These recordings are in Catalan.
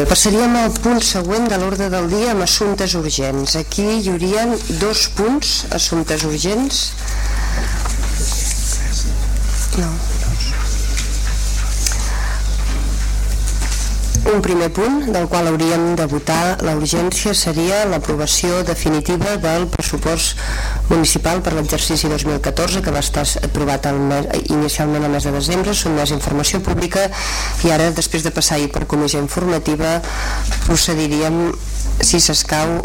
Bé, passaríem al punt següent de l'ordre del dia amb assumptes urgents. Aquí hi haurien dos punts, assumptes urgents. No. Un primer punt del qual hauríem de votar la urgència seria l'aprovació definitiva del pressupost municipal per l'exercici 2014 que va estar aprovat el mes, inicialment al mes de desembre, són més informació pública i ara després de passar-hi per comissió informativa procediríem, si s'escau,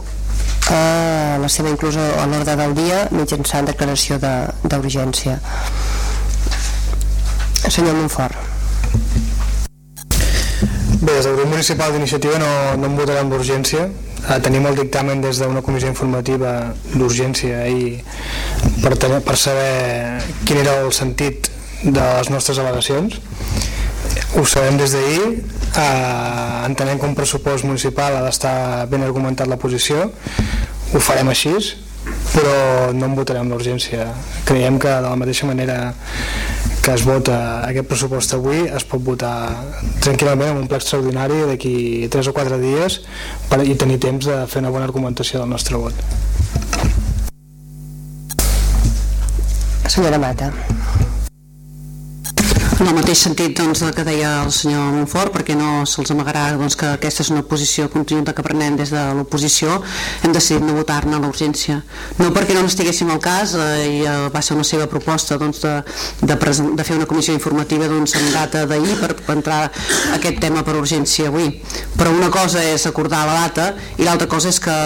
a la seva inclusió a l'ordre del dia mitjançant declaració d'urgència. De, Senyor Montfort. Bé, des del grup municipal d'iniciativa no, no en votarem d'urgència. Eh, tenim el dictamen des d'una comissió informativa d'urgència i per, tenir, per saber quin era el sentit de les nostres al·legacions. Ho sabem des d'ahir, eh, entenem que un pressupost municipal ha d'estar ben argumentat la posició, ho farem així, però no en votarem d'urgència. Creiem que de la mateixa manera que es vota aquest pressupost avui es pot votar tranquil·lament en un ple extraordinari d'aquí 3 o 4 dies per, i tenir temps de fer una bona argumentació del nostre vot. Senyora Mata en el mateix sentit doncs, que deia el senyor Montfort, perquè no se'ls amagarà doncs, que aquesta és una posició conjunta que prenem des de l'oposició, hem decidit no votar-ne l'urgència. No perquè no n'estiguéssim al cas, eh, i eh, va ser una seva proposta doncs, de, de, de fer una comissió informativa doncs, en data d'ahir per, per entrar aquest tema per urgència avui. Però una cosa és acordar la data i l'altra cosa és que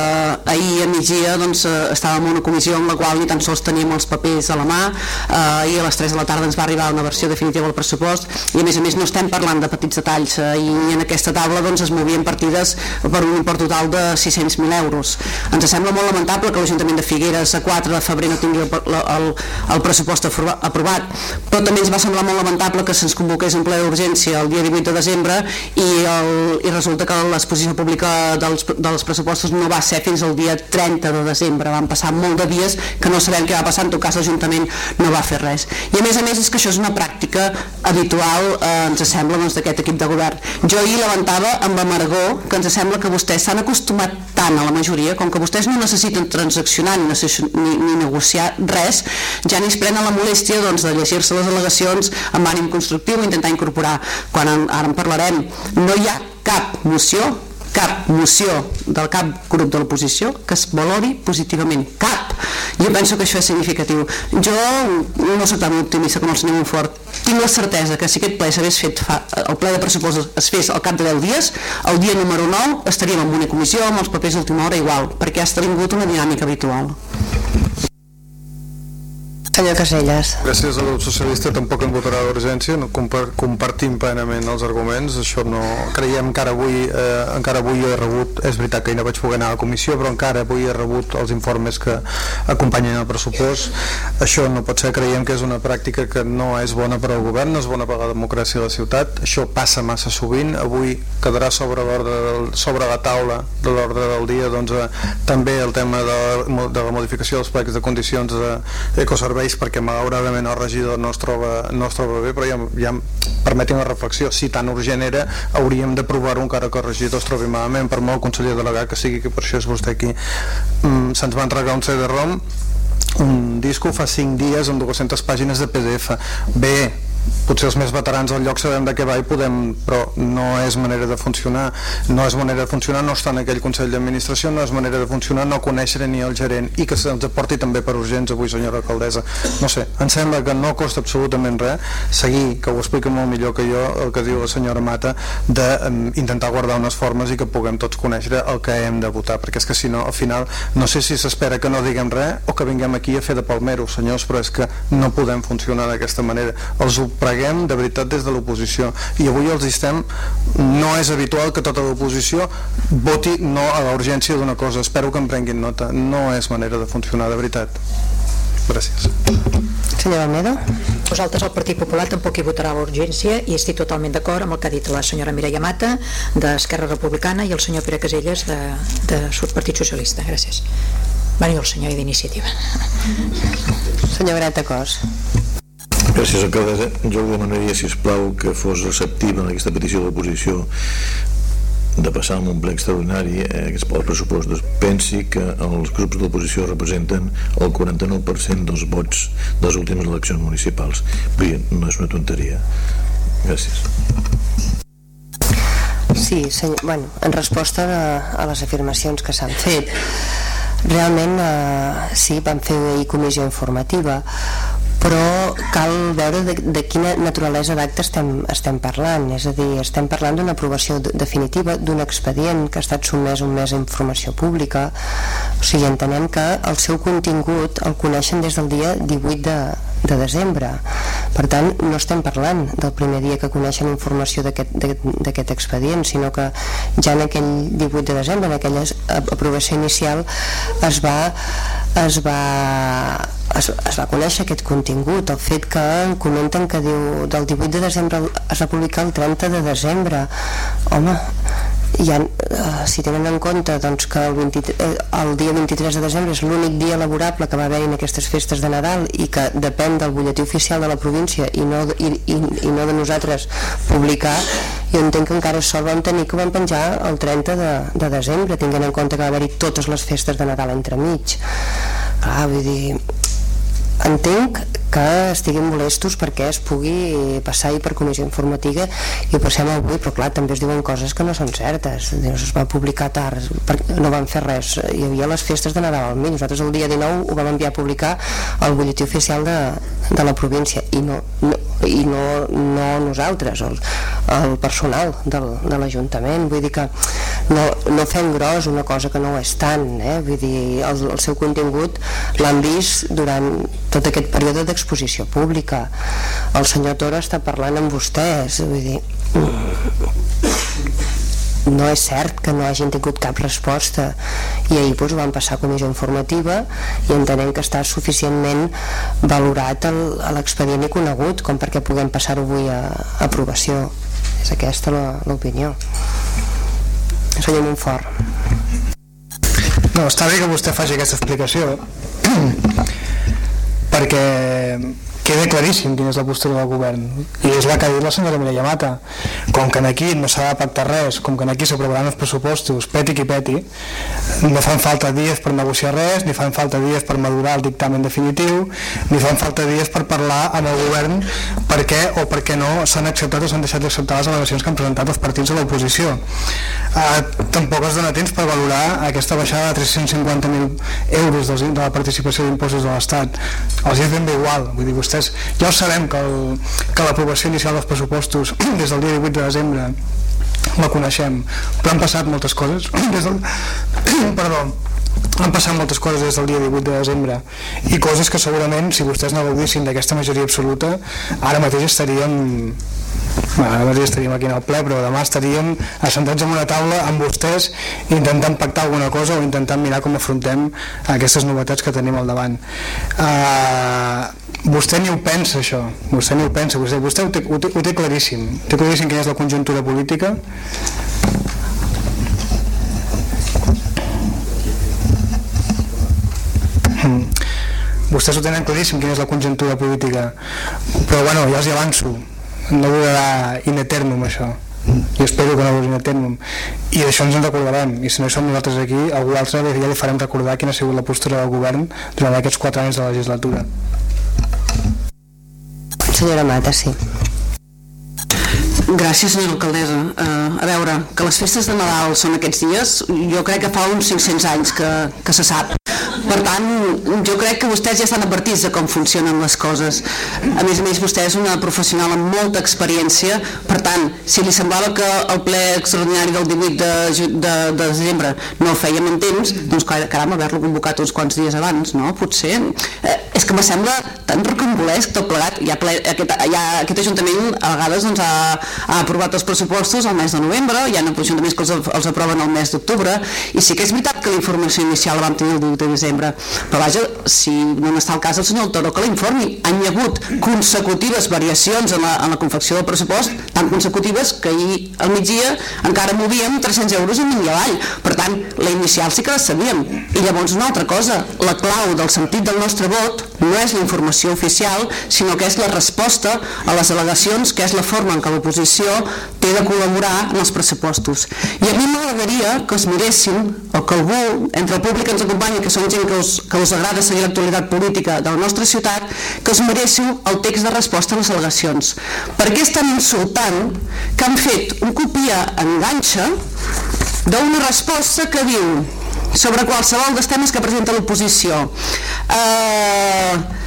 ahir a migdia doncs, eh, estàvem en una comissió en la qual ni tan sols teníem els papers a la mà eh, i a les 3 de la tarda ens va arribar una versió definitiva del pressupost i a més a més no estem parlant de petits detalls eh, i en aquesta taula doncs, es movien partides per un import total de 600.000 euros. Ens sembla molt lamentable que l'Ajuntament de Figueres a 4 de febrer no tingui el, el, el pressupost aprovat, però també ens va semblar molt lamentable que se'ns convoqués un ple d'urgència el dia 18 de desembre i, el, i resulta que l'exposició pública dels, dels pressupostos no va ser fins al dia 30 de desembre, van passar molt de dies que no sabem què va passar, en tot cas l'Ajuntament no va fer res. I a més a més és que això és una pràctica habitual eh, ens sembla doncs, d'aquest equip de govern. Jo ahir levantava amb amargor que ens sembla que vostès s'han acostumat tant a la majoria, com que vostès no necessiten transaccionar ni, ni, ni negociar res, ja ni es prenen la molèstia doncs, de llegir-se les al·legacions amb ànim constructiu i intentar incorporar. Quan en, ara en parlarem, no hi ha cap moció cap moció del cap grup de l'oposició que es valori positivament, cap. Jo penso que això és significatiu. Jo no soc tan optimista com el senyor Monfort tinc la certesa que si aquest ple s'hagués fet fa, el ple de pressupostos es fes al cap de 10 dies el dia número 9 estaríem en una comissió amb els papers d'última hora igual perquè ha esdevingut una dinàmica habitual Senyor Caselles. Gràcies al grup socialista tampoc en votarà d'urgència, no compartim plenament els arguments, això no creiem que ara avui, eh, encara avui he rebut, és veritat que hi no vaig poder anar a la comissió, però encara avui he rebut els informes que acompanyen el pressupost. Això no pot ser, creiem que és una pràctica que no és bona per al govern, no és bona per la democràcia de la ciutat, això passa massa sovint, avui quedarà sobre, sobre la taula de l'ordre del dia doncs, eh, també el tema de, de la modificació dels plecs de condicions d'ecoserveis ells perquè malauradament el regidor no es troba, no es troba bé, però ja, ja permetin la reflexió, si tan urgent era hauríem de provar-ho encara que el regidor es trobi malament, per molt conseller delegat que sigui que per això és vostè aquí. Mm, se'ns va entregar un CD-ROM un disco fa 5 dies amb 200 pàgines de PDF bé, potser els més veterans del lloc sabem de què va i podem, però no és manera de funcionar, no és manera de funcionar no estar en aquell Consell d'Administració, no és manera de funcionar no conèixer ni el gerent i que se'ns aporti també per urgents avui senyora alcaldessa. No sé, em sembla que no costa absolutament res seguir, que ho explica molt millor que jo el que diu la senyora Mata d'intentar guardar unes formes i que puguem tots conèixer el que hem de votar, perquè és que si no al final no sé si s'espera que no diguem res o que vinguem aquí a fer de palmero, senyors, però és que no podem funcionar d'aquesta manera. Els preguem de veritat des de l'oposició. I avui els estem no és habitual que tota l'oposició voti no a la urgència d'una cosa. Espero que en prenguin nota, no és manera de funcionar de veritat. Gràcies. Senyora Almeida? Nosaltres al Partit Popular tampoc hi votarà l'urgència i estic totalment d'acord amb el que ha dit la senyora Mireia Mata d'Esquerra Republicana i el senyor Pere Caselles de, de Partit Socialista. Gràcies. Bueno, el senyor d'iniciativa. Senyor Greta Cos Gràcies, alcaldessa. Jo demanaria, si plau, que fos receptiva en aquesta petició d'oposició de passar amb un ple extraordinari eh, que es pot pressupostos pensi que els grups de l'oposició representen el 49% dels vots de les últimes eleccions municipals. Dir, no és una tonteria. Gràcies. Sí, senyor, bueno, en resposta a, a les afirmacions que s'han fet realment eh, sí, vam fer ahir comissió informativa però cal veure de, de quina naturalesa d'acte estem, estem parlant. És a dir, estem parlant d'una aprovació definitiva d'un expedient que ha estat sotmès un mes a informació pública. O sigui, entenem que el seu contingut el coneixen des del dia 18 de, de desembre. Per tant, no estem parlant del primer dia que coneixen informació d'aquest expedient, sinó que ja en aquell 18 de desembre, en aquella aprovació inicial es va es va es, es va conèixer aquest contingut, el fet que comenten que diu del 18 de desembre es va publicar el 30 de desembre. Home, ha, uh, si tenen en compte doncs, que el, 23, eh, el dia 23 de desembre és l'únic dia laborable que va haver en aquestes festes de Nadal i que depèn del butlletí oficial de la província i no, i, i, i no de nosaltres publicar jo entenc que encara sol vam tenir que vam penjar el 30 de, de desembre tinguent en compte que va haver-hi totes les festes de Nadal entremig. Clar, vull dir entenc que estiguin molestos perquè es pugui passar i per comissió informativa i ho passem avui, però clar, també es diuen coses que no són certes, Dius, es va publicar tard no van fer res. Hi havia les festes de Nadal al mig, nosaltres el dia 19 ho vam enviar a publicar al butlletí oficial de, de la província i no, no, i no, no nosaltres el, el personal del, de l'Ajuntament. Vull dir que no, no fem gros una cosa que no ho és tant eh? vull dir, el, el seu contingut l'han vist durant tot aquest període d'exposició pública. El senyor Toro està parlant amb vostès vull dir no és cert que no hagin tingut cap resposta. I ahir doncs, van passar a comissió informativa i entenem que està suficientment valorat l'expedient i conegut com perquè puguem passar-ho avui a, a aprovació. És aquesta l'opinió senyor Montfort no, està bé que vostè faci aquesta explicació perquè queda claríssim quina és la postura del govern. I és la que ha dit la senyora Mireia Mata. Com que aquí no s'ha de pactar res com que aquí s'aprovaran els pressupostos peti qui peti no fan falta dies per negociar res ni fan falta dies per madurar el dictamen definitiu ni fan falta dies per parlar amb el govern per què o per què no s'han acceptat o s'han deixat d'acceptar les al·legacions que han presentat els partits de l'oposició. Eh, tampoc es dona temps per valorar aquesta baixada de 350.000 euros de la participació d'impostos de l'Estat. Els és ben bé igual vull dir, vostè vostès ja ho sabem que, el, que l'aprovació inicial dels pressupostos des del dia 18 de desembre la coneixem, però han passat moltes coses. Des del... perdó han passat moltes coses des del dia 18 de desembre. I coses que segurament si vostès no gaudissin d'aquesta majoria absoluta ara mateix estaríem bueno, ara mateix estaríem aquí en el ple però demà estaríem assentats en una taula amb vostès intentant pactar alguna cosa o intentant mirar com afrontem aquestes novetats que tenim al davant. Uh, vostè ni ho pensa això. Vostè ni ho pensa, vostè, vostè ho, té, ho, té, ho té claríssim. Té claríssim quina és la conjuntura política? Hmm. vostès ho tenen claríssim quina és la conjuntura política. Però bueno, ja els hi avanço. No durarà in eternum això. I espero que no duri in eternum. I d'això ens en recordarem. I si no som nosaltres aquí, algú altre ja li farem recordar quina ha sigut la postura del govern durant aquests 4 anys de la legislatura Senyora Mata, sí. Gràcies, senyora alcaldessa. Uh, a veure, que les festes de Nadal són aquests dies, jo crec que fa uns 500 anys que, que se sap. Per tant, jo crec que vostès ja estan advertits de com funcionen les coses. A més a més, vostè és una professional amb molta experiència, per tant, si li semblava que el ple extraordinari del 18 de, de, de desembre no el fèiem en temps, doncs caram, haver-lo convocat uns quants dies abans, no? Potser. Eh, és que me sembla tan rocambolesc tot plegat. Ja, ple, aquest, ja aquest Ajuntament a vegades doncs, ha, ha aprovat els pressupostos al mes de novembre, hi ha ajuntaments que els, els aproven al mes d'octubre, i sí que és veritat que la informació inicial la vam tenir el 18 de desembre, cambra. Però vaja, si no n'està el cas el senyor Toro que l'informi. Han hi hagut consecutives variacions en la, en la confecció del pressupost, tan consecutives que ahir al migdia encara movíem 300 euros amunt i avall. Per tant, la inicial sí que la sabíem. I llavors una altra cosa, la clau del sentit del nostre vot no és la informació oficial, sinó que és la resposta a les al·legacions, que és la forma en què l'oposició té de col·laborar en els pressupostos. I a mi m'agradaria que es miressin, o que algú entre el públic ens acompanya, que són gent que us, que us agrada seguir l'actualitat política de la nostra ciutat, que us meréssiu el text de resposta a les al·legacions. Perquè és tan insultant que han fet un copia enganxa d'una resposta que diu sobre qualsevol dels temes que presenta l'oposició. Eh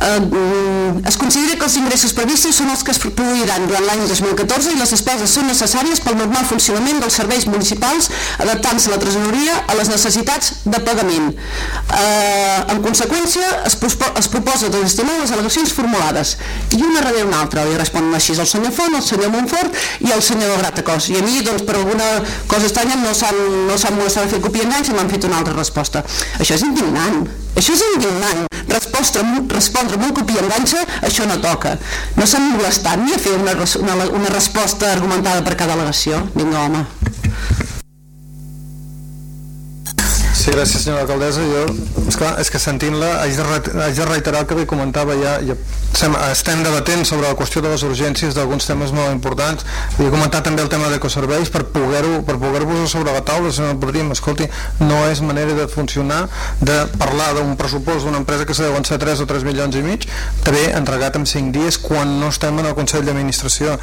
eh, es considera que els ingressos previstos són els que es produiran durant l'any 2014 i les despeses són necessàries pel normal funcionament dels serveis municipals adaptant-se a la tresoreria a les necessitats de pagament. Eh, en conseqüència, es, es proposa de desestimar les al·legacions formulades i una darrere una altra, li responen així el senyor Font, el senyor Montfort i el senyor Gratacós. I a mi, doncs, per alguna cosa estranya no s'han no molestat de fer copia enganys i m'han fet una altra resposta. Això és indignant. Això és indignant. Respondre, respondre amb un copia enganxa, això no toca. No s'han molestat ni a fer una, una, una resposta argumentada per cada al·legació. Vinga, home. Sí, gràcies senyora alcaldessa. Jo, esclar, és que sentint-la haig, de, haig de reiterar el que li comentava ja, ja estem, estem debatent sobre la qüestió de les urgències d'alguns temes molt importants. Li he comentat també el tema d'ecoserveis per poder-vos per poder sobre la taula, no podríem, escolti, no és manera de funcionar de parlar d'un pressupost d'una empresa que se deuen ser 3 o 3 milions i mig, també entregat en 5 dies quan no estem en el Consell d'Administració.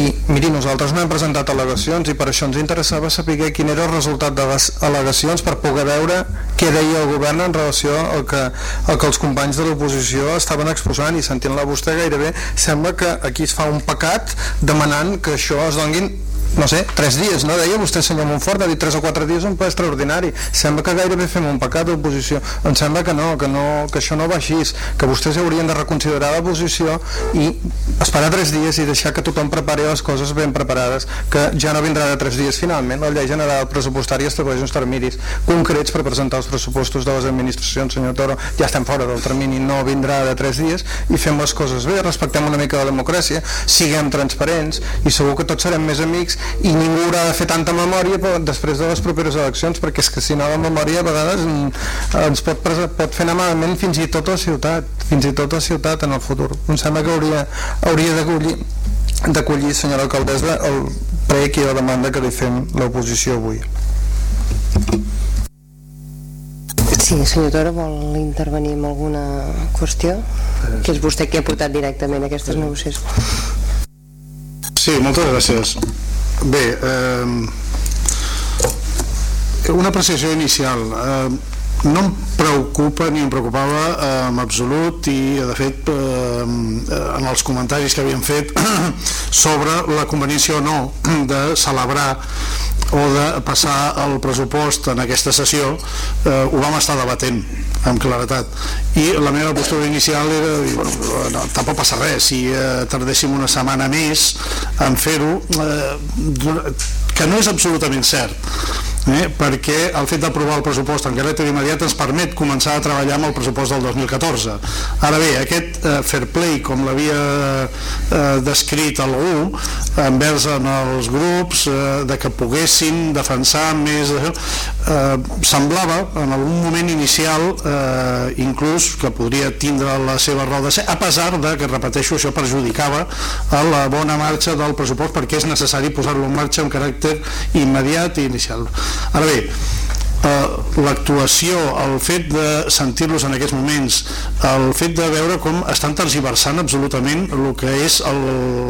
I miri, nosaltres no hem presentat al·legacions i per això ens interessava saber quin era el resultat de les al·legacions per poder de veure què deia el govern en relació al que, al que els companys de l'oposició estaven exposant i sentint-la vostè gairebé. Sembla que aquí es fa un pecat demanant que això es donguin no sé, tres dies, no? Deia vostè, senyor Montfort, ha dit tres o quatre dies un ple extraordinari. Sembla que gairebé fem un pecat d'oposició. Em sembla que no, que, no, que això no va així, que vostès haurien de reconsiderar la posició i esperar tres dies i deixar que tothom prepari les coses ben preparades, que ja no vindrà de tres dies finalment. La llei general pressupostària estableix uns terminis concrets per presentar els pressupostos de les administracions, senyor Toro. Ja estem fora del termini, no vindrà de tres dies i fem les coses bé, respectem una mica la democràcia, siguem transparents i segur que tots serem més amics i ningú haurà de fer tanta memòria després de les properes eleccions perquè és que si no la memòria a vegades ens pot, pot fer anar malament fins i tot la ciutat fins i tot la ciutat en el futur em sembla que hauria, hauria d'acollir d'acollir senyora alcaldessa el prec i la demanda que li fem l'oposició avui Sí, senyor Toro, vol intervenir en alguna qüestió? Que és vostè qui ha portat directament aquestes negociacions. Sí, moltes gràcies. Bé, eh, una apreciació inicial. Eh, no em preocupa ni em preocupava eh, en absolut i de fet eh, en els comentaris que havíem fet sobre la conveniència o no de celebrar o de passar el pressupost en aquesta sessió eh, ho vam estar debatent amb claretat. I la meva postura inicial era bueno, no, tampoc passa res si eh, tardéssim una setmana més en fer-ho eh, que no és absolutament cert eh, perquè el fet d'aprovar el pressupost en caràcter immediat ens permet començar a treballar amb el pressupost del 2014. Ara bé, aquest eh, fair play, com l'havia eh, descrit algú, envers en els grups, eh, de que poguessin defensar més... Eh, semblava, en algun moment inicial, eh, inclús, que podria tindre la seva raó de ser, a pesar de que, repeteixo, això perjudicava a la bona marxa del pressupost perquè és necessari posar-lo en marxa amb caràcter immediat i inicial. Ara bé, eh, l'actuació, el fet de sentir-los en aquests moments, el fet de veure com estan tergiversant absolutament el que és el,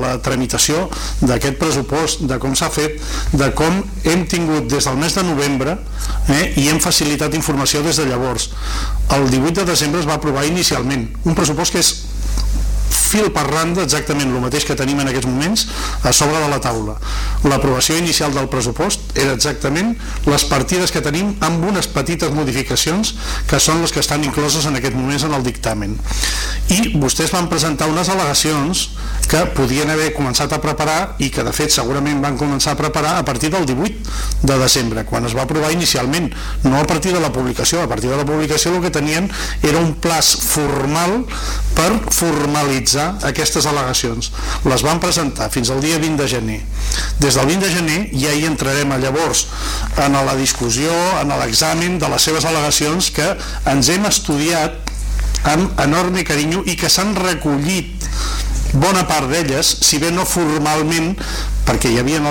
la tramitació d'aquest pressupost, de com s'ha fet, de com hem tingut des del mes de novembre eh, i hem facilitat informació des de llavors. El 18 de desembre es va aprovar inicialment un pressupost que és fil per randa exactament el mateix que tenim en aquests moments a sobre de la taula. L'aprovació inicial del pressupost era exactament les partides que tenim amb unes petites modificacions que són les que estan incloses en aquest moments en el dictamen. I vostès van presentar unes al·legacions que podien haver començat a preparar i que de fet segurament van començar a preparar a partir del 18 de desembre, quan es va aprovar inicialment, no a partir de la publicació, a partir de la publicació el que tenien era un plaç formal per formalitzar aquestes al·legacions. Les van presentar fins al dia 20 de gener. Des del 20 de gener ja hi entrarem a llavors en la discussió, en l'examen de les seves al·legacions que ens hem estudiat amb enorme carinyo i que s'han recollit bona part d'elles, si bé no formalment, perquè hi havia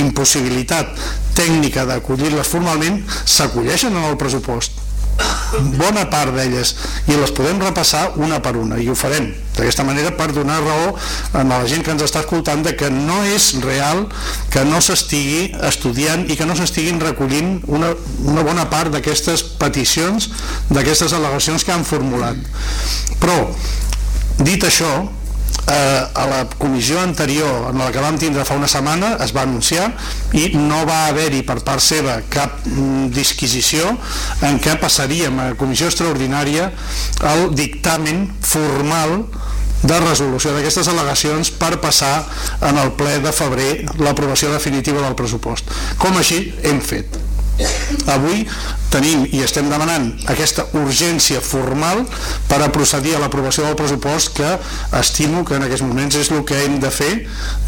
impossibilitat tècnica d'acollir-les formalment, s'acolleixen en el pressupost bona part d'elles. I les podem repassar una per una i ho farem d'aquesta manera per donar raó a la gent que ens està escoltant de que no és real que no s'estigui estudiant i que no s'estiguin recollint una, una bona part d'aquestes peticions d'aquestes al·legacions que han formulat. Però dit això eh, a la comissió anterior en la que vam tindre fa una setmana es va anunciar i no va haver-hi per part seva cap mm, disquisició en què passaríem a comissió extraordinària el dictamen formal de resolució d'aquestes al·legacions per passar en el ple de febrer l'aprovació definitiva del pressupost. Com així hem fet. Avui tenim i estem demanant aquesta urgència formal per a procedir a l'aprovació del pressupost que estimo que en aquests moments és el que hem de fer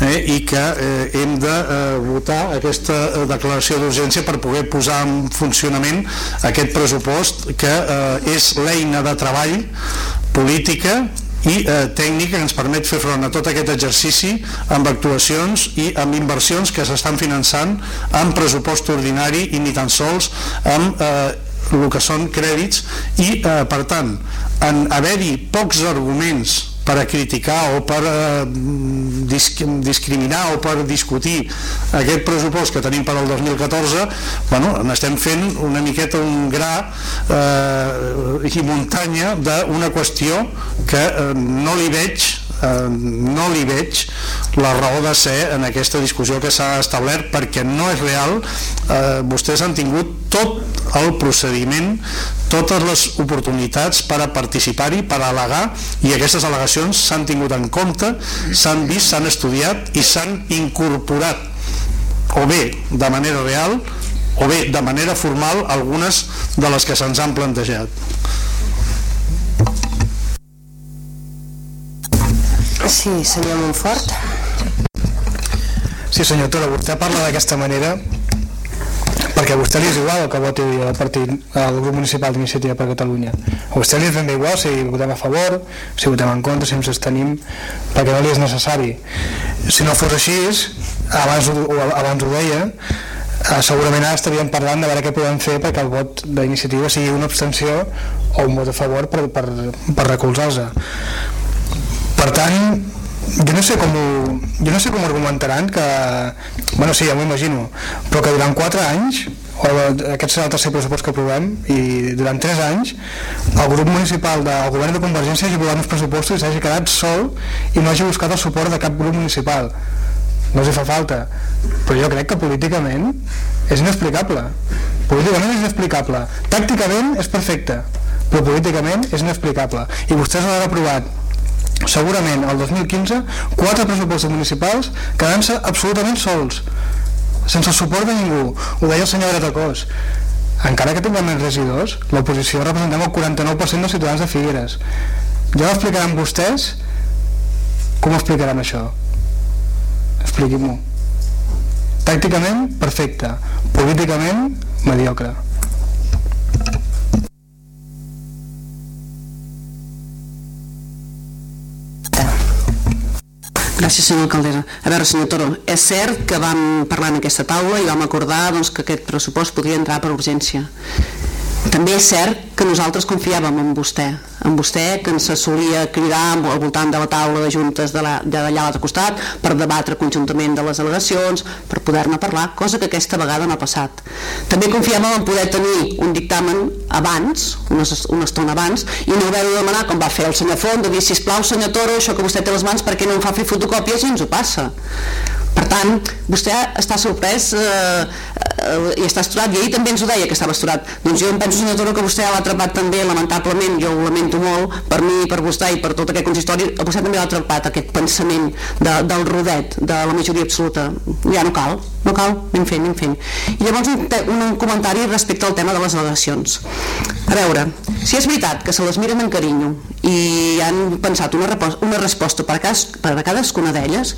eh, i que eh, hem de eh, votar aquesta eh, declaració d'urgència per poder posar en funcionament aquest pressupost que eh, és l'eina de treball política i eh, tècnica que ens permet fer front a tot aquest exercici amb actuacions i amb inversions que s'estan finançant amb pressupost ordinari i ni tan sols amb eh, el que són crèdits. I eh, per tant en haver-hi pocs arguments per a criticar o per mm, disc discriminar o per discutir aquest pressupost que tenim per al 2014 bueno, n'estem fent una miqueta un gra eh, i muntanya d'una qüestió que eh, no li veig eh, no li veig la raó de ser en aquesta discussió que s'ha establert perquè no és real. Eh, vostès han tingut tot el procediment totes les oportunitats per a participar-hi, per a al·legar i aquestes al·legacions s'han tingut en compte s'han vist, s'han estudiat i s'han incorporat. O bé de manera real o bé de manera formal algunes de les que se'ns han plantejat Sí, senyor Montfort. Sí, senyor Toro, vostè parla d'aquesta manera perquè a vostè li és igual el que voti el, partit, el grup municipal d'Iniciativa per Catalunya. A vostè li és ben igual si votem a favor, si votem en contra, si ens estenim, perquè no li és necessari. Si no fos així, abans, abans ho deia, eh, segurament ara estaríem parlant de veure què podem fer perquè el vot d'iniciativa sigui una abstenció o un vot a favor per, per, per recolzar-se per tant jo no sé com ho, jo no sé com argumentaran que, bueno sí, ja m'ho imagino però que durant 4 anys o aquest serà el tercer pressupost que aprovem i durant 3 anys el grup municipal del govern de Convergència hagi aprovat uns pressupostos i s'hagi quedat sol i no hagi buscat el suport de cap grup municipal. No els fa falta. Però jo crec que políticament és inexplicable. Políticament és inexplicable. Tàcticament és perfecte però políticament és inexplicable. I vostès l'han aprovat segurament el 2015 quatre pressupostos municipals quedant-se absolutament sols sense el suport de ningú. Ho deia el senyor Gratacós encara que tinguem més regidors l'oposició representem el 49% dels ciutadans de Figueres. Ja ho explicaran vostès? Com ho explicaran això? Expliquin-m'ho. Tàcticament perfecte. Políticament mediocre Gràcies, senyor Caldera. A veure, senyor Toro, és cert que vam parlar en aquesta taula i vam acordar doncs, que aquest pressupost podria entrar per urgència. També és cert que nosaltres confiàvem en vostè, en vostè que ens solia cridar al voltant de la taula de juntes d'allà de a l'altre costat per debatre conjuntament de les al·legacions, per poder-ne parlar, cosa que aquesta vegada no ha passat. També confiàvem en poder tenir un dictamen abans, una, una estona abans, i no haver-ho de demanar com va fer el senyor Font, de dir, sisplau senyor Toro, això que vostè té les mans, perquè no em fa fer fotocòpies i ens ho passa. Per tant, vostè està sorprès eh, eh, i està esturat, i ahir també ens ho deia que estava esturat. Doncs jo em penso, senyor Toro, que vostè l'ha atrapat també, lamentablement, jo ho lamento molt, per mi, per vostè i per tot aquest consistori, vostè també l'ha atrapat aquest pensament de, del rodet, de la majoria absoluta. Ja no cal, no cal, anem fent, anem fent. I llavors un, un comentari respecte al tema de les al·legacions. A veure, si és veritat que se les miren en carinyo i han pensat una, una resposta per cas, per a cadascuna d'elles,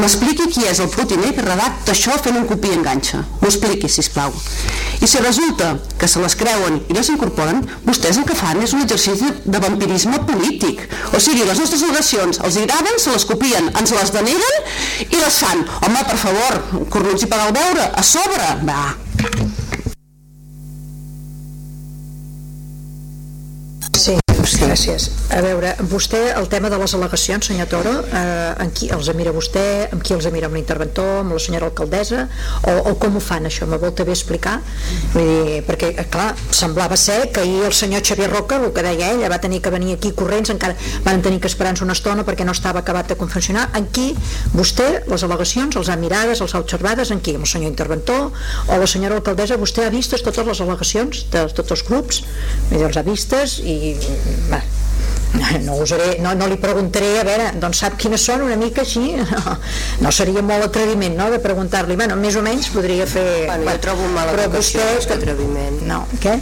m'expliqui qui és el plotiner que redacta això fent un copia enganxa. M'ho expliqui, si plau. I si resulta que se les creuen i no s'incorporen, vostès el que fan és un exercici de vampirisme polític. O sigui, les nostres al·legacions els agraden, se les copien, ens les deneguen i les fan. Home, per favor, cornuts i pagar el veure, a sobre, va. Sí, gràcies. A veure, vostè, el tema de les al·legacions, senyor Toro, eh, en qui els mira vostè, amb qui els mira amb l'interventor, amb la senyora alcaldessa, o, o com ho fan això? Me vol també explicar? Vull dir, perquè, clar, semblava ser que ahir el senyor Xavier Roca, el que deia ell, va tenir que venir aquí corrents, encara van tenir que esperar-nos una estona perquè no estava acabat de confeccionar. En qui vostè, les al·legacions, els ha mirades, els ha observades, en qui? Amb el senyor interventor o la senyora alcaldessa, vostè ha vistes totes les al·legacions de tots els grups? Vull dir, els ha vistes i va, no, usaré, no, no li preguntaré a veure, doncs sap quines són una mica així. No, no seria molt atreviment no, de preguntar-li, bueno, més o menys podria fer bueno, jo trobo mala educació vostè, més que atreviment. No, què?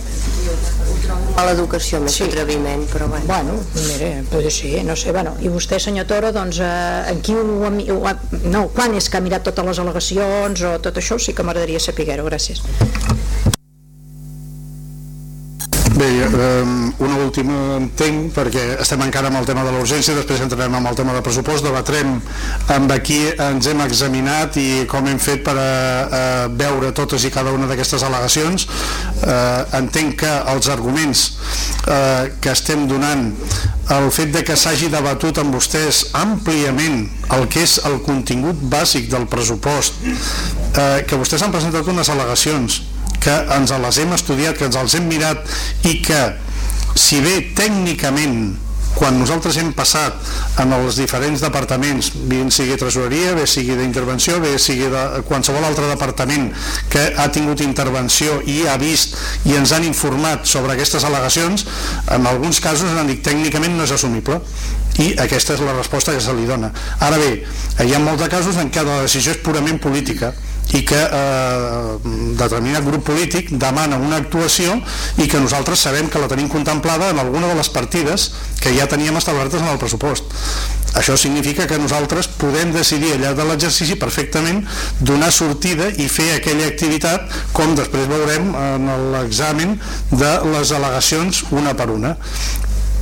mala educació més sí. que atreviment però bueno, bueno mire, potser sí, no sé. Bueno, i vostè senyor Toro, doncs eh, en qui ho, ho, ho, no, quan és que ha mirat totes les al·legacions o tot això? Sí que m'agradaria saber-ho, gràcies Bé, eh, una última entenc, perquè estem encara amb el tema de l'urgència, després entrarem amb el tema de pressupost, debatrem amb aquí ens hem examinat i com hem fet per a, a veure totes i cada una d'aquestes al·legacions. Eh, entenc que els arguments eh, que estem donant el fet de que s'hagi debatut amb vostès àmpliament el que és el contingut bàsic del pressupost, eh, que vostès han presentat unes al·legacions que ens les hem estudiat, que ens els hem mirat i que si bé tècnicament quan nosaltres hem passat en els diferents departaments, bé sigui tresoreria, bé sigui d'intervenció, bé sigui de qualsevol altre departament que ha tingut intervenció i ha vist i ens han informat sobre aquestes al·legacions, en alguns casos han dit tècnicament no és assumible i aquesta és la resposta que se li dona. Ara bé, hi ha molts casos en què la decisió és purament política i que eh, determinat grup polític demana una actuació i que nosaltres sabem que la tenim contemplada en alguna de les partides que ja teníem establertes en el pressupost. Això significa que nosaltres podem decidir allà de l'exercici perfectament donar sortida i fer aquella activitat com després veurem en l'examen de les al·legacions una per una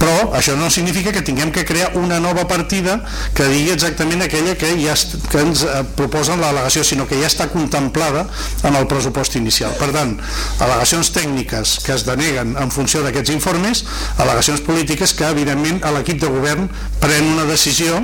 però això no significa que tinguem que crear una nova partida que digui exactament aquella que, ja que ens eh, proposen l'al·legació, sinó que ja està contemplada en el pressupost inicial. Per tant, al·legacions tècniques que es deneguen en funció d'aquests informes, al·legacions polítiques que, evidentment, l'equip de govern pren una decisió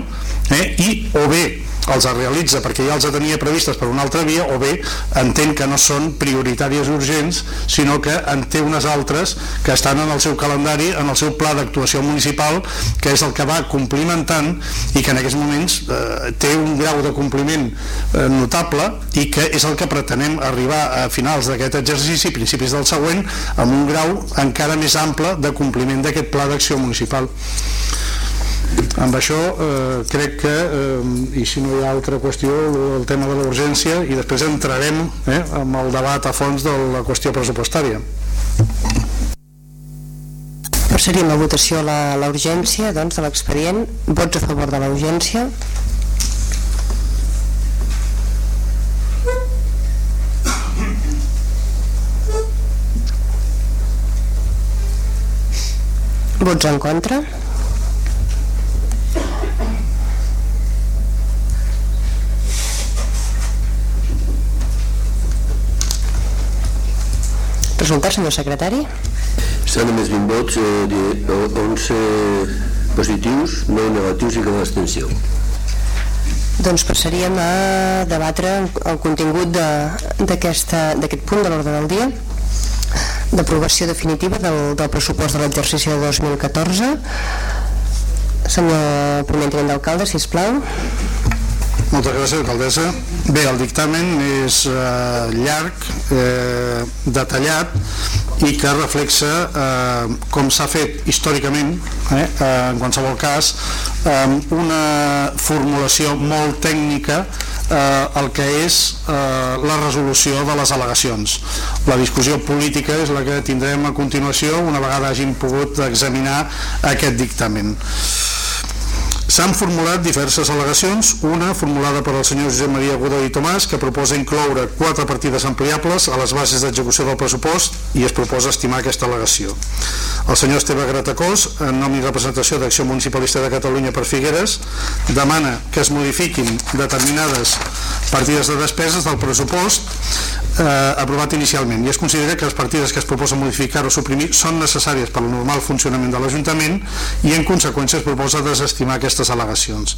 eh, i o bé els realitza perquè ja els tenia previstes per una altra via o bé entén que no són prioritàries urgents sinó que en té unes altres que estan en el seu calendari, en el seu pla d'actuació municipal que és el que va complimentant i que en aquests moments eh, té un grau de compliment eh, notable i que és el que pretenem arribar a finals d'aquest exercici, principis del següent, amb un grau encara més ample de compliment d'aquest pla d'acció municipal amb això eh, crec que eh, i si no hi ha altra qüestió el tema de l'urgència i després entrarem eh, amb el debat a fons de la qüestió pressupostària. Passaríem a votació la, la urgència doncs, de l'expedient. Vots a favor de la urgència. Vots en contra Resultat, senyor secretari? S'han emès 20 vots, eh, 11 positius, 9 negatius i cap abstenció. Doncs passaríem a debatre el contingut d'aquest punt de l'ordre del dia d'aprovació definitiva del, del pressupost de l'exercici de 2014 senyor primer tinent d'alcalde, sisplau moltes gràcies, alcaldessa. Bé, el dictamen és eh, llarg, eh, detallat i que reflexa eh, com s'ha fet històricament, eh, en qualsevol cas, eh, una formulació molt tècnica eh, el que és eh, la resolució de les al·legacions. La discussió política és la que tindrem a continuació una vegada hagin pogut examinar aquest dictamen. S'han formulat diverses al·legacions, una formulada per al senyor Josep Maria Godó i Tomàs que proposa incloure quatre partides ampliables a les bases d'execució del pressupost i es proposa estimar aquesta al·legació. El senyor Esteve Gratacós, en nom i representació d'Acció Municipalista de Catalunya per Figueres, demana que es modifiquin determinades partides de despeses del pressupost eh, aprovat inicialment i es considera que les partides que es proposa modificar o suprimir són necessàries per al normal funcionament de l'Ajuntament i en conseqüència es proposa desestimar aquestes al·legacions.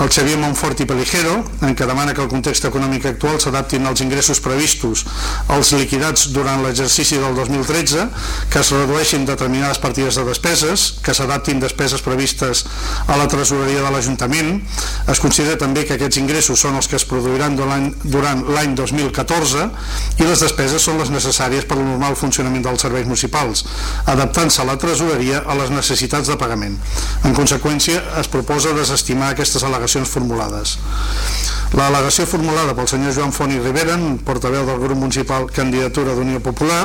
El Xavier Montfort i Peligero, en què demana que el context econòmic actual s'adaptin als ingressos previstos als liquidats durant l'exercici del 2013, que es redueixin determinades partides de despeses, que s'adaptin despeses previstes a la tresoreria de l'Ajuntament, es considera també que aquests ingressos són els que es produiran durant l'any 2014 i les despeses són les necessàries per al normal funcionament dels serveis municipals, adaptant-se la tresoreria a les necessitats de pagament. En conseqüència, es proposa desestimar aquestes al·legacions formulades. L'al·legació formulada pel senyor Joan Font i Rivera, portaveu del grup municipal Candidatura d'Unió Popular,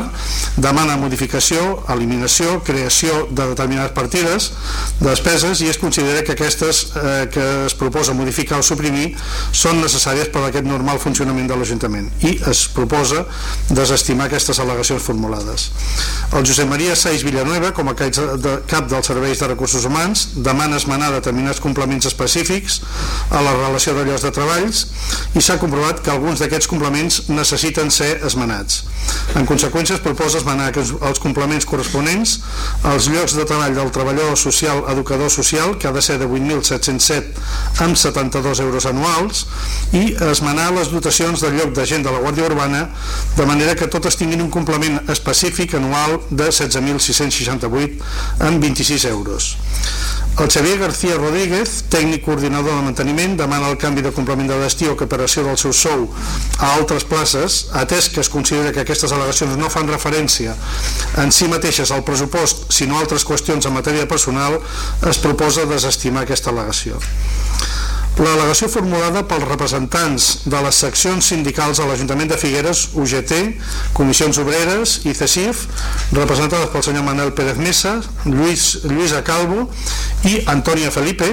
demana modificació, eliminació, creació de determinades partides de despeses i es considera que aquestes eh, que es proposa modificar o suprimir són necessàries per a aquest normal funcionament de l'Ajuntament i es proposa desestimar aquestes al·legacions formulades. El Josep Maria Saiz Villanueva, com a cap dels serveis de recursos humans, demana esmenar determinats complements específics a la relació de llocs de treballs i s'ha comprovat que alguns d'aquests complements necessiten ser esmenats. En conseqüència, es proposa esmenar els complements corresponents als llocs de treball del treballador social educador social, que ha de ser de 8.707 amb 72 euros anuals, i esmenar les dotacions del lloc de gent de la Guàrdia Urbana, de manera que totes tinguin un complement específic anual de 16.668 amb 26 euros. El Xavier García Rodríguez, tècnic coordinador de manteniment, demana el canvi de complement de destí o cooperació del seu sou a altres places, atès que es considera que aquestes al·legacions no fan referència en si mateixes al pressupost, sinó altres qüestions en matèria personal, es proposa desestimar aquesta al·legació. L'al·legació formulada pels representants de les seccions sindicals a l'Ajuntament de Figueres, UGT, Comissions Obreres i CECIF, representades pel senyor Manuel Pérez Mesa, Lluís, Lluïsa Calvo i Antònia Felipe,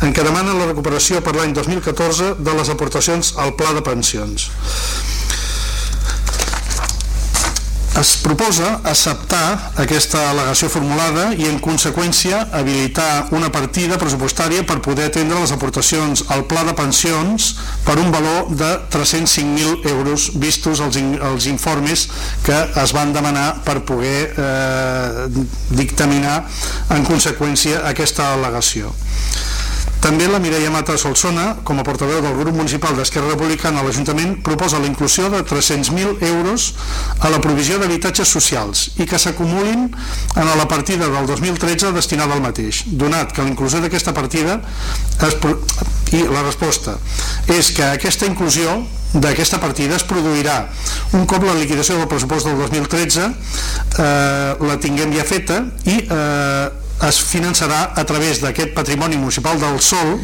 en què demanen la recuperació per l'any 2014 de les aportacions al Pla de Pensions es proposa acceptar aquesta al·legació formulada i en conseqüència habilitar una partida pressupostària per poder atendre les aportacions al pla de pensions per un valor de 305.000 euros vistos els, els informes que es van demanar per poder eh, dictaminar en conseqüència aquesta al·legació. També la Mireia Mata Solsona, com a portaveu del grup municipal d'Esquerra Republicana a l'Ajuntament, proposa la inclusió de 300.000 euros a la provisió d'habitatges socials i que s'acumulin en la partida del 2013 destinada al mateix, donat que la inclusió d'aquesta partida es, i la resposta és que aquesta inclusió d'aquesta partida es produirà un cop la liquidació del pressupost del 2013 eh, la tinguem ja feta i eh, es finançarà a través d'aquest patrimoni municipal del Sol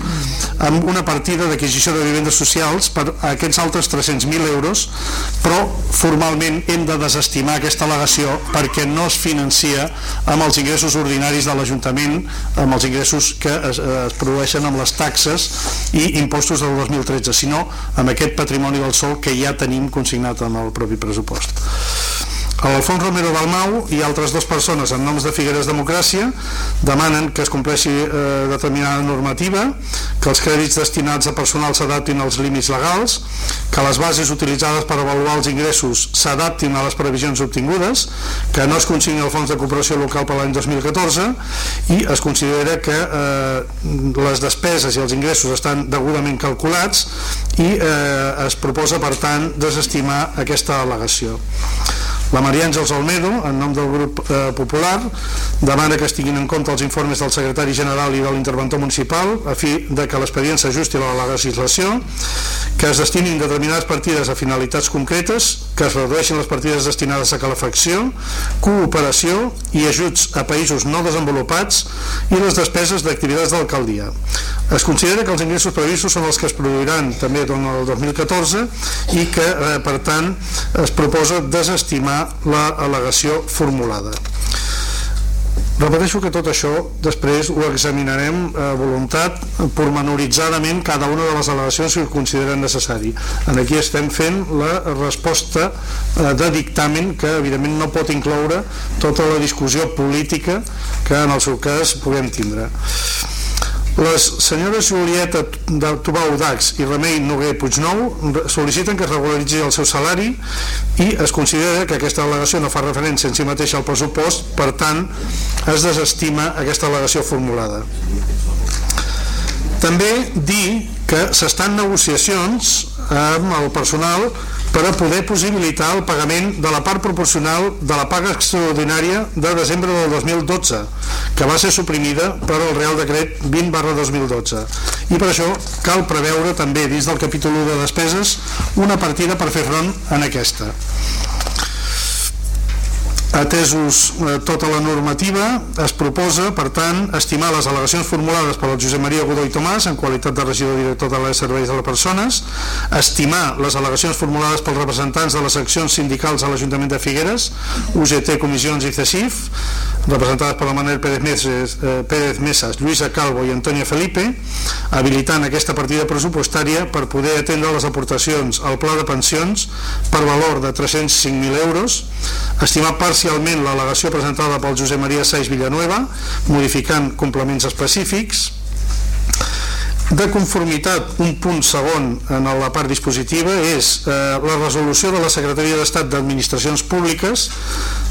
amb una partida d'adquisició de vivendes socials per aquests altres 300.000 euros però formalment hem de desestimar aquesta al·legació perquè no es financia amb els ingressos ordinaris de l'Ajuntament amb els ingressos que es, es produeixen amb les taxes i impostos del 2013 sinó amb aquest patrimoni del Sol que ja tenim consignat en el propi pressupost L'Alfons Romero Dalmau i altres dues persones en noms de Figueres Democràcia demanen que es compleixi eh, determinada normativa, que els crèdits destinats a personal s'adaptin als límits legals, que les bases utilitzades per avaluar els ingressos s'adaptin a les previsions obtingudes, que no es consigni el fons de cooperació local per l'any 2014 i es considera que eh, les despeses i els ingressos estan degudament calculats i eh, es proposa per tant desestimar aquesta al·legació. La Maria Àngels Almedo, en nom del grup eh, popular, demana que estiguin en compte els informes del secretari general i de l'interventor municipal a fi de que l'expedient s'ajusti a la legislació, que es destinin determinades partides a finalitats concretes, que es redueixin les partides destinades a calefacció, cooperació i ajuts a països no desenvolupats i les despeses d'activitats d'alcaldia. Es considera que els ingressos previstos són els que es produiran també durant el 2014 i que, eh, per tant, es proposa desestimar la al·legació formulada. Repeteixo que tot això després ho examinarem a voluntat pormenoritzadament cada una de les al·legacions que consideren necessari. En aquí estem fent la resposta eh, de dictamen que evidentment no pot incloure tota la discussió política que en el seu cas puguem tindre. Les senyores Julieta de Tubau Dax i Remei Noguer Puignou sol·liciten que es regularitzi el seu salari i es considera que aquesta al·legació no fa referència en si mateixa al pressupost, per tant es desestima aquesta al·legació formulada. També dir que s'estan negociacions amb el personal per a poder possibilitar el pagament de la part proporcional de la paga extraordinària de desembre del 2012, que va ser suprimida per el Real Decret 20 barra 2012. I per això cal preveure també dins del capítol 1 de despeses una partida per fer front en aquesta. Atesos eh, tota la normativa, es proposa, per tant, estimar les al·legacions formulades per el Josep Maria Godó i Tomàs en qualitat de regidor director de les serveis de les persones, estimar les al·legacions formulades pels representants de les seccions sindicals a l'Ajuntament de Figueres, UGT, Comissions i CECIF, representades per la Manel Pérez Meses, eh, Pérez Mesas, Lluïsa Calvo i Antònia Felipe, habilitant aquesta partida pressupostària per poder atendre les aportacions al pla de pensions per valor de 305.000 euros, estimar parcialment l'al·legació presentada pel Josep Maria Saix Villanueva, modificant complements específics, de conformitat, un punt segon en la part dispositiva és eh, la resolució de la Secretaria d'Estat d'Administracions Públiques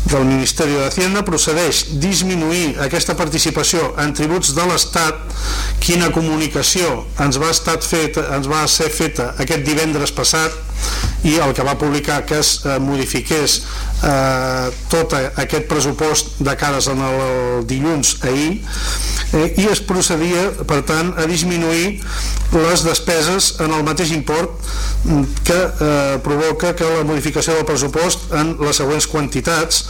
del Ministeri d'Hacienda procedeix disminuir aquesta participació en tributs de l'Estat. Quina comunicació ens va, estat fet, ens va ser feta aquest divendres passat i el que va publicar que es eh, modifiqués eh, tot aquest pressupost de cares en el, el dilluns ahir eh, i es procedia per tant a disminuir les despeses en el mateix import que eh, provoca que la modificació del pressupost en les següents quantitats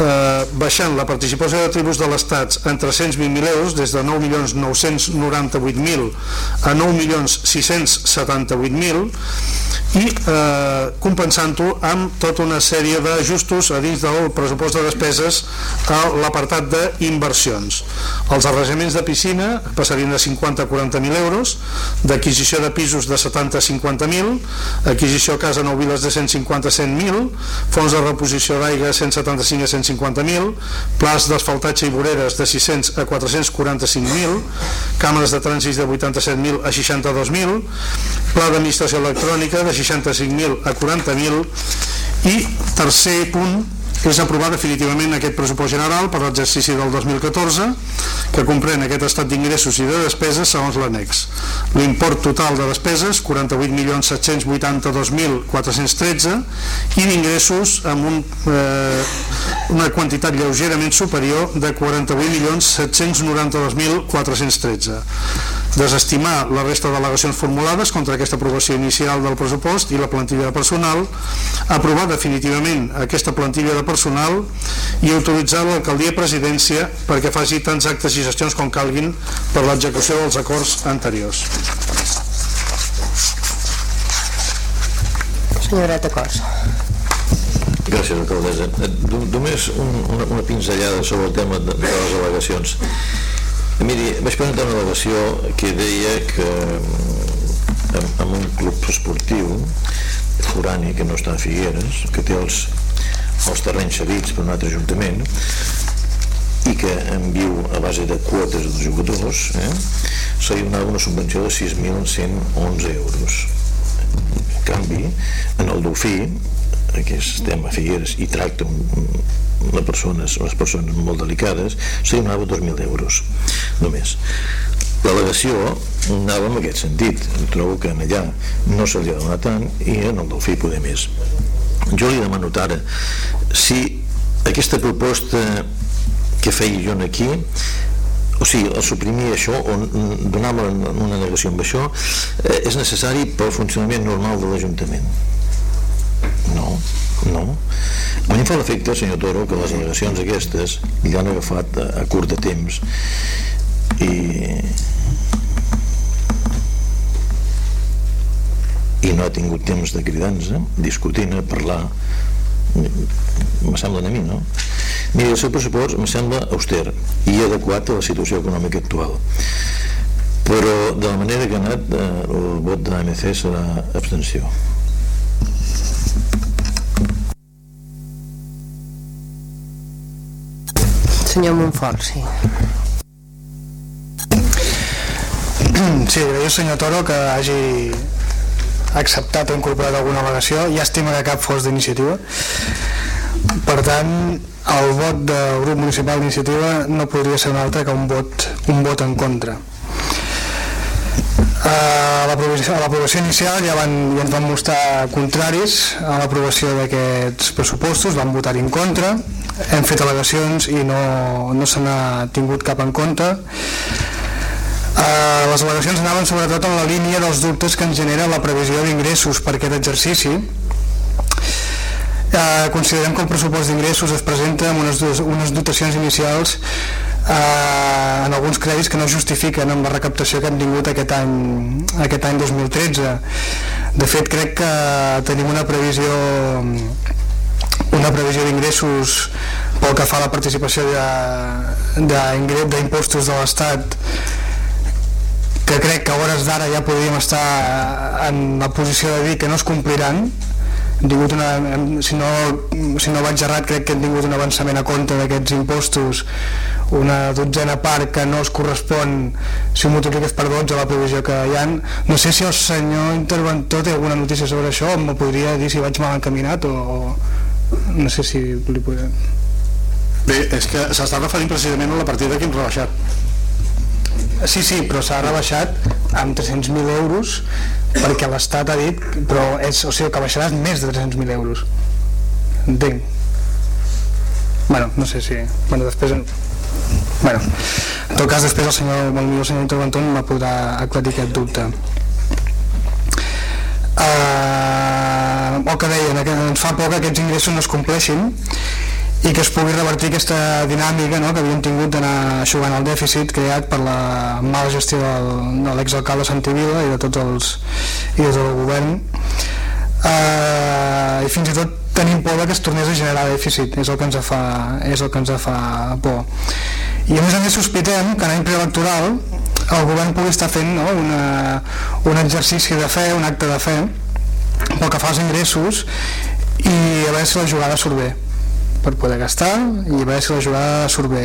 eh, baixant la participació de tributs de l'Estat en 320.000 euros des de 9.998.000 a 9.678.000 i eh, compensant-ho amb tota una sèrie d'ajustos a dins del pressupost de despeses a l'apartat d'inversions. Els arranjaments de piscina passarien de 50 a 40.000 euros, d'adquisició de pisos de 70 a 50.000, adquisició a casa nou viles de 150 a 100.000, fons de reposició d'aigua 175 a 150.000, plans d'asfaltatge i voreres de 600 a 445.000, càmeres de trànsit de 87.000 a 62.000, pla d'administració electrònica de 65.000 a 40.000 i tercer punt és aprovar definitivament aquest pressupost general per l'exercici del 2014 que comprèn aquest estat d'ingressos i de despeses segons l'annex. L'import total de despeses 48.782.413 i d'ingressos amb un, eh, una quantitat lleugerament superior de 48.792.413 desestimar la resta de delegacions formulades contra aquesta aprovació inicial del pressupost i la plantilla de personal, aprovar definitivament aquesta plantilla de personal i autoritzar l'alcaldia presidència perquè faci tants actes i gestions com calguin per l'execució dels acords anteriors. Senyora Tacós. Gràcies, alcaldessa. Eh, només un, una, una pinzellada sobre el tema de, de les al·legacions. Miri, vaig presentar una al·legació que deia que en, en un club esportiu forani que no està a Figueres, que té els, els terrenys cedits per un altre ajuntament i que en viu a base de quotes dels jugadors eh, se li donava una subvenció de 6.111 euros. En canvi en el Dolfí que estem a Figueres i tracta un, una persones, unes persones molt delicades se donava 2.000 euros només. L'al·legació anava en aquest sentit. Trobo que en allà no se li ha donat tant i en el Dolfí poder més. Jo li demano ara si aquesta proposta que feia jo aquí o sigui, el suprimir això o donar una negació amb això eh, és necessari pel funcionament normal de l'Ajuntament no, no a mi em fa l'efecte, senyor Toro, que les al·legacions aquestes li han agafat a, a curt de temps i i no ha tingut temps de cridar-nos, eh? discutint, a parlar me sembla a mi, no? Mira, el seu pressupost em sembla auster i adequat a la situació econòmica actual però de la manera que ha anat eh, el vot de l'AMC serà abstenció Senyor Montfort, sí. Sí, agraïo senyor Toro que hagi acceptat o incorporat alguna al·legació. Llàstima que cap fos d'iniciativa. Per tant el vot del grup municipal d'iniciativa no podria ser un altre que un vot, un vot en contra a l'aprovació inicial ja, van, ja ens van mostrar contraris a l'aprovació d'aquests pressupostos, van votar en contra hem fet al·legacions i no, no se n'ha tingut cap en compte. Uh, les al·legacions anaven sobretot en la línia dels dubtes que ens genera la previsió d'ingressos per aquest exercici. Uh, considerem que el pressupost d'ingressos es presenta amb unes, unes dotacions inicials uh, en alguns crèdits que no justifiquen amb la recaptació que hem tingut aquest any, aquest any 2013 de fet crec que tenim una previsió una previsió d'ingressos pel que fa a la participació d'impostos de, de, de l'Estat que crec que a hores d'ara ja podríem estar eh, en la posició de dir que no es compliran tingut una, si, no, si no vaig errat crec que hem tingut un avançament a compte d'aquests impostos. Una dotzena part que no es correspon si ho multipliques per 12 la provisió que hi han. No sé si el senyor interventor té alguna notícia sobre això o me podria dir si vaig mal encaminat o, o no sé si li podré Bé, és que s'està referint precisament a la partida que hem rebaixat Sí, sí, però s'ha rebaixat amb 300.000 euros perquè l'Estat ha dit però és, o sigui, que baixaràs més de 300.000 euros. Entenc. Bueno, no sé si bueno, després bueno, en tot cas després el senyor, el millor senyor interventor me podrà aclarir aquest dubte. Uh, el que deien, ens fa por que aquests ingressos no es compleixin i que es pugui revertir aquesta dinàmica no, que havien tingut d'anar aixugant el dèficit creat per la mala gestió del, de l'exalcalde Santivila i de tots els i de tot el govern. Uh, i fins i tot tenim por que es tornés a generar dèficit. És el que ens fa, és el que ens fa por. I a més a més sospitem que en any preelectoral el govern pugui estar fent no, una, un exercici de fe, un acte de fe pel que fa als ingressos i a veure si la jugada surt bé per poder gastar i veure si la jugada surt bé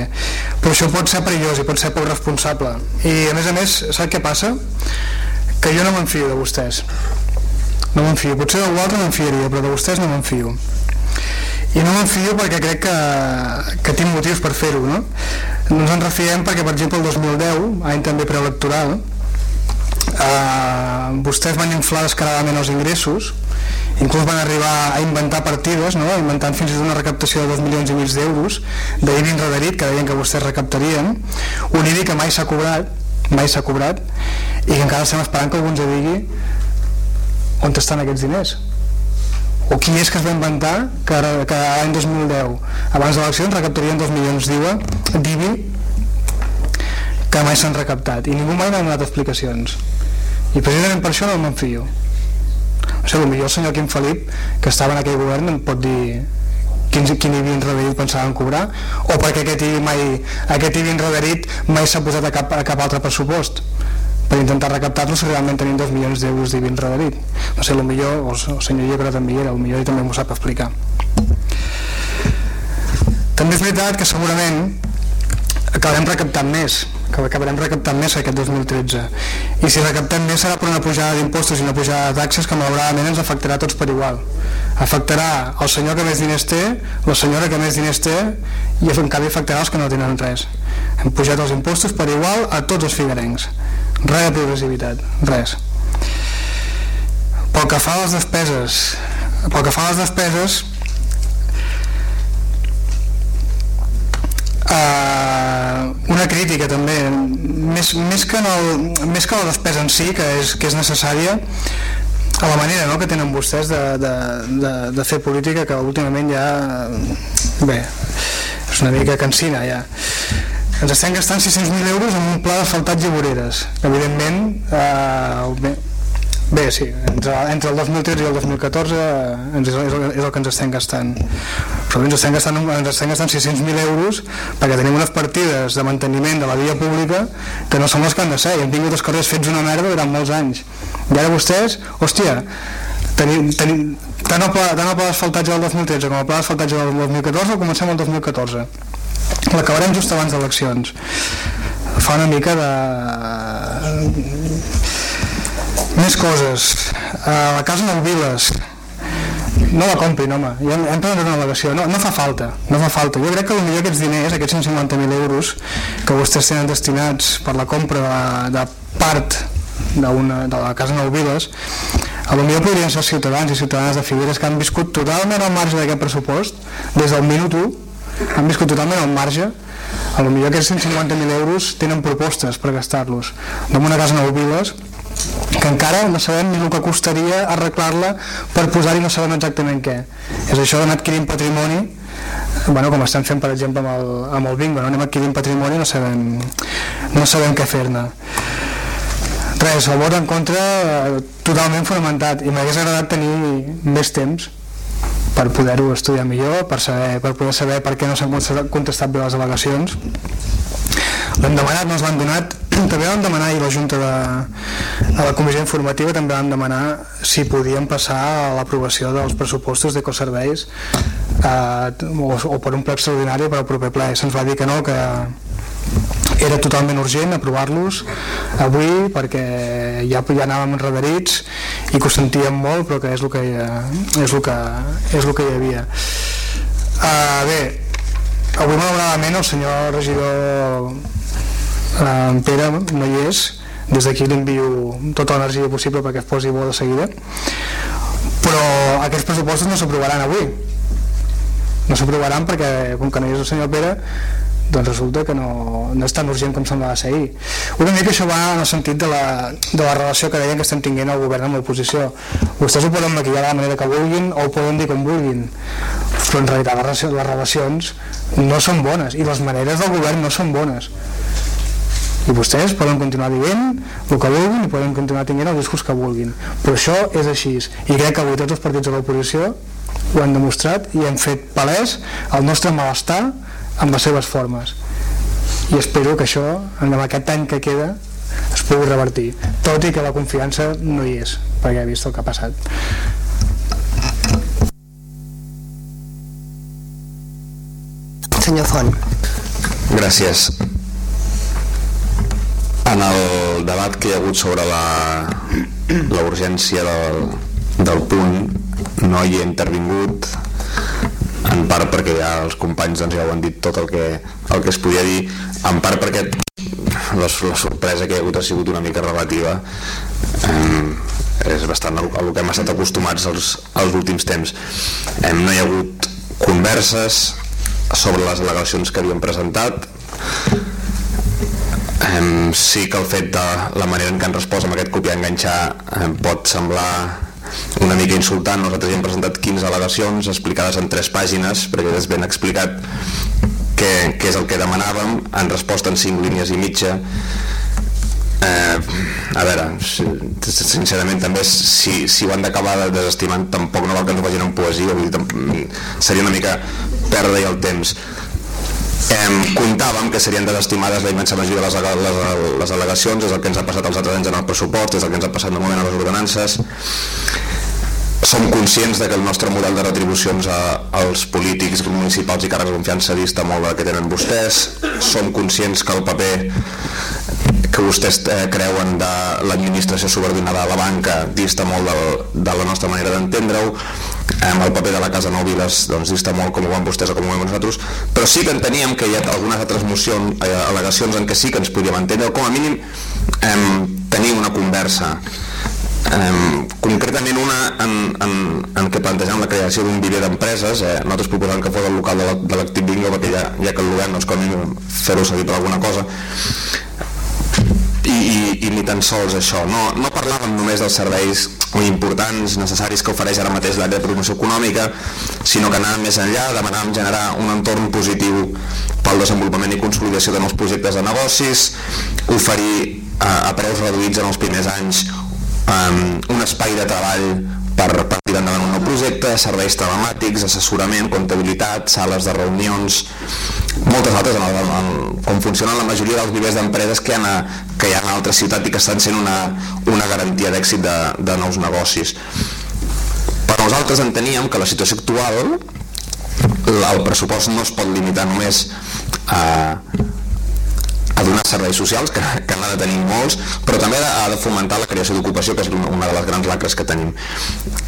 però això pot ser perillós i pot ser poc responsable. I a més a més, sap què passa? que jo no m'enfio de vostès. No m'enfio, potser d'algú altre m'enfiaria però de vostès no m'enfio i no m'enfio perquè crec que, que tinc motius per fer-ho no? no ens en refiem perquè per exemple el 2010 any també preelectoral eh, vostès van inflar descaradament els ingressos inclús van arribar a inventar partides no? inventant fins i tot una recaptació de 2 milions i mig d'euros d'IBI enrederit que deien que vostès recaptarien. Un IBI que mai s'ha cobrat mai s'ha cobrat i que encara estem esperant que algú ens digui on estan aquests diners. O qui és que es va inventar que, que l'any 2010 abans de l'elecció recaptarien 2 milions d'IBI que mai s'han recaptat. I ningú mai n'ha donat explicacions. I precisament per això no me'n fio o sigui, potser el senyor Quim Felip que estava en aquell govern em pot dir quin, quin IBI enrederit pensaven cobrar? O perquè aquest IBI mai, aquest IBI enrederit mai s'ha posat a cap, a cap altre pressupost. Per intentar recaptar-lo si realment tenim 2 milions d'euros d'IBI enrederit. No sé, millor, o el senyor Llebre també era, el millor també m'ho sap explicar. També és veritat que segurament acabarem recaptant més que acabarem recaptant més aquest 2013 i si recaptem més serà per una pujada d'impostos i una pujada de taxes que malauradament ens afectarà tots per igual. Afectarà el senyor que més diners té la senyora que més diners té i en canvi afectarà els que no tenen res. Hem pujat els impostos per igual a tots els figuerencs. Res de progressivitat, res. Pel que fa a les despeses pel que fa a les despeses Uh, una crítica també més, més, que no, més que la despesa en si que és, que és necessària a la manera no, que tenen vostès de, de, de, de fer política que últimament ja bé, és una mica cansina ja. Ens estem gastant 600.000 euros en un pla d'asfaltatge i voreres. Evidentment eh, bé, Bé, sí, entre, entre el 2013 i el 2014 ens, és, és, el, és el que ens estem gastant. Però ens estem gastant, ens estem gastant 600.000 euros perquè tenim unes partides de manteniment de la via pública que no són les que han de ser i hem tingut els carrers fets una merda durant molts anys. I ara vostès, hòstia, tenim, tenim, tant el pla, tant el pla d'asfaltatge del 2013 com el pla d'asfaltatge del 2014 comencem el 2014 l'acabarem just abans d'eleccions fa una mica de més coses. A la casa Nou Viles, no la comprin, home. Ja hem presentat una al·legació. No, no fa falta, no fa falta. Jo crec que potser aquests diners, aquests 150.000 euros que vostès tenen destinats per la compra de, de part una, de la casa Nou Viles, a lo millor podrien ser ciutadans i ciutadanes de Figueres que han viscut totalment al marge d'aquest pressupost, des del minut 1, han viscut totalment al marge, a lo millor aquests 150.000 euros tenen propostes per gastar-los. Amb una casa Nou Viles, que encara no sabem ni el que costaria arreglar-la per posar-hi no sabem exactament què. És això d'anar adquirint patrimoni. Bueno, com estem fent per exemple amb el, amb el bingo, no? anem adquirint patrimoni no sabem, no sabem què fer-ne. Res, el vot en contra totalment fonamentat i m'hagués agradat tenir més temps per poder-ho estudiar millor per, saber, per poder saber per què no s'han contestat bé les al·legacions. L'hem demanat, no ens l'han donat també vam demanar i la Junta de, a la Comissió Informativa també vam demanar si podíem passar a l'aprovació dels pressupostos d'ecoserveis eh, o, o per un ple extraordinari per al proper ple. Se'ns va dir que no, que era totalment urgent aprovar-los avui perquè ja, ja anàvem enredarits i que ho sentíem molt però que és el que, és el que, és el que hi havia. Uh, bé avui malauradament el senyor regidor en Pere no hi és des d'aquí li envio tota l'energia possible perquè es posi bo de seguida però aquests pressupostos no s'aprovaran avui no s'aprovaran perquè com que no hi és el senyor Pere doncs resulta que no, no és tan urgent com semblava ser ahir. Una mica això va en el sentit de la, de la relació que deien que estem tinguent el govern amb l'oposició. Vostès ho poden maquillar de la manera que vulguin o ho poden dir com vulguin, però en realitat les, les relacions no són bones i les maneres del govern no són bones i vostès poden continuar dient el que vulguin i poden continuar tinguent el discurs que vulguin. Però això és així. I crec que avui tots els partits de l'oposició ho han demostrat i hem fet palès el nostre malestar amb les seves formes. I espero que això en aquest any que queda es pugui revertir. Tot i que la confiança no hi és perquè he vist el que ha passat. Senyor Font. Gràcies en el debat que hi ha hagut sobre la, la urgència del, del punt no hi he intervingut en part perquè ja els companys doncs, ja ho han dit tot el que, el que es podia dir en part perquè la, la sorpresa que hi ha hagut ha sigut una mica relativa. Eh, és bastant el, el que hem estat acostumats als, als últims temps. Eh, no hi ha hagut converses sobre les al·legacions que havíem presentat Eh, sí que el fet de la manera en què han respost amb aquest copiar enganxar eh, pot semblar una mica insultant. Nosaltres hi hem presentat 15 al·legacions explicades en 3 pàgines perquè és ben explicat què, què és el que demanàvem. Han respost en 5 línies i mitja. Eh, a veure, sincerament també si, si ho han d'acabar desestimant tampoc no val que ens ho vagin en poesia vull dir, seria una mica perdre el temps Eh, comptàvem que serien desestimades la immensa majoria de les, les, les al·legacions, és el que ens ha passat els altres anys en el pressupost, és el que ens ha passat normalment a les ordenances. Som conscients de que el nostre model de retribucions a, als polítics municipals i càrrecs de confiança dista molt que tenen vostès. Som conscients que el paper que vostès eh, creuen de l'administració subordinada a la banca dista molt del, de la nostra manera d'entendre-ho. Amb el paper de la Casa Nou Viles doncs dista molt com ho van vostès o com ho vam nosaltres. Però sí que enteníem que hi ha algunes altres mocions, eh, al·legacions en què sí que ens podíem entendre. O com a mínim eh, tenir una conversa Um, concretament una en, en, en què plantejam la creació d'un viver d'empreses eh, nosaltres proposem que fos el local de l'Activ Bingo perquè ja, ja que el govern doncs, com fer-ho seguir per alguna cosa. I, i, i ni tan sols això no, no parlàvem només dels serveis importants, necessaris que ofereix ara mateix l'àrea de promoció econòmica sinó que anàvem més enllà, demanàvem generar un entorn positiu pel desenvolupament i consolidació de nous projectes de negocis oferir a, a preus reduïts en els primers anys um, un espai de treball per, tirar endavant un nou projecte, serveis telemàtics, assessorament, comptabilitat, sales de reunions, moltes altres, en el, en, com funcionen la majoria dels nivells d'empreses que, hi ha, que hi ha en altres ciutats i que estan sent una, una garantia d'èxit de, de nous negocis. Per nosaltres enteníem que la situació actual el pressupost no es pot limitar només a, a donar serveis socials, que, que n'ha de tenir molts, però també ha de fomentar la creació d'ocupació, que és una de les grans lacres que tenim.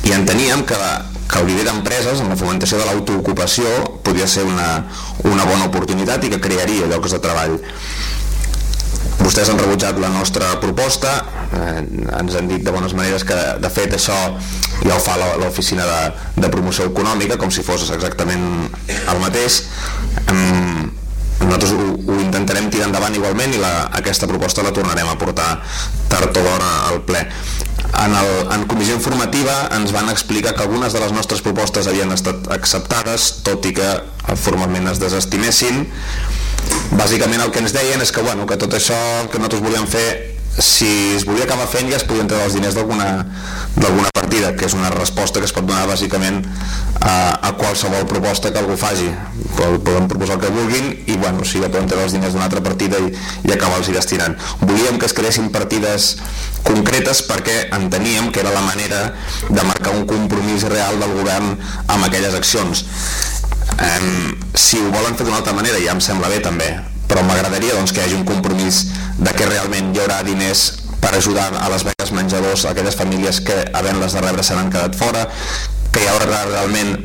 I enteníem que, que el viver d'empreses, amb la fomentació de l'autoocupació, podia ser una, una bona oportunitat i que crearia llocs de treball. Vostès han rebutjat la nostra proposta, eh, ens han dit de bones maneres que de fet això ja ho fa l'oficina de, de promoció econòmica, com si fos exactament el mateix. Eh, nosaltres ho, ho intentarem tirar endavant igualment i la, aquesta proposta la tornarem a portar tard o d'hora al ple. En, el, en comissió informativa ens van explicar que algunes de les nostres propostes havien estat acceptades tot i que formalment es desestimessin bàsicament el que ens deien és que, bueno, que tot això que nosaltres volíem fer si es volia acabar fent ja es podien treure els diners d'alguna partida, que és una resposta que es pot donar bàsicament a, a qualsevol proposta que algú faci. Poden proposar el que vulguin i bueno, si ja poden treure els diners d'una altra partida i, i acabar-los destinant. Volíem que es creessin partides concretes perquè enteníem que era la manera de marcar un compromís real del govern amb aquelles accions. Um, si ho volen fer d'una altra manera ja em sembla bé també, però m'agradaria doncs, que hi hagi un compromís de que realment hi haurà diners per ajudar a les beques menjadors a aquelles famílies que havent-les de rebre se n'han quedat fora, que hi haurà realment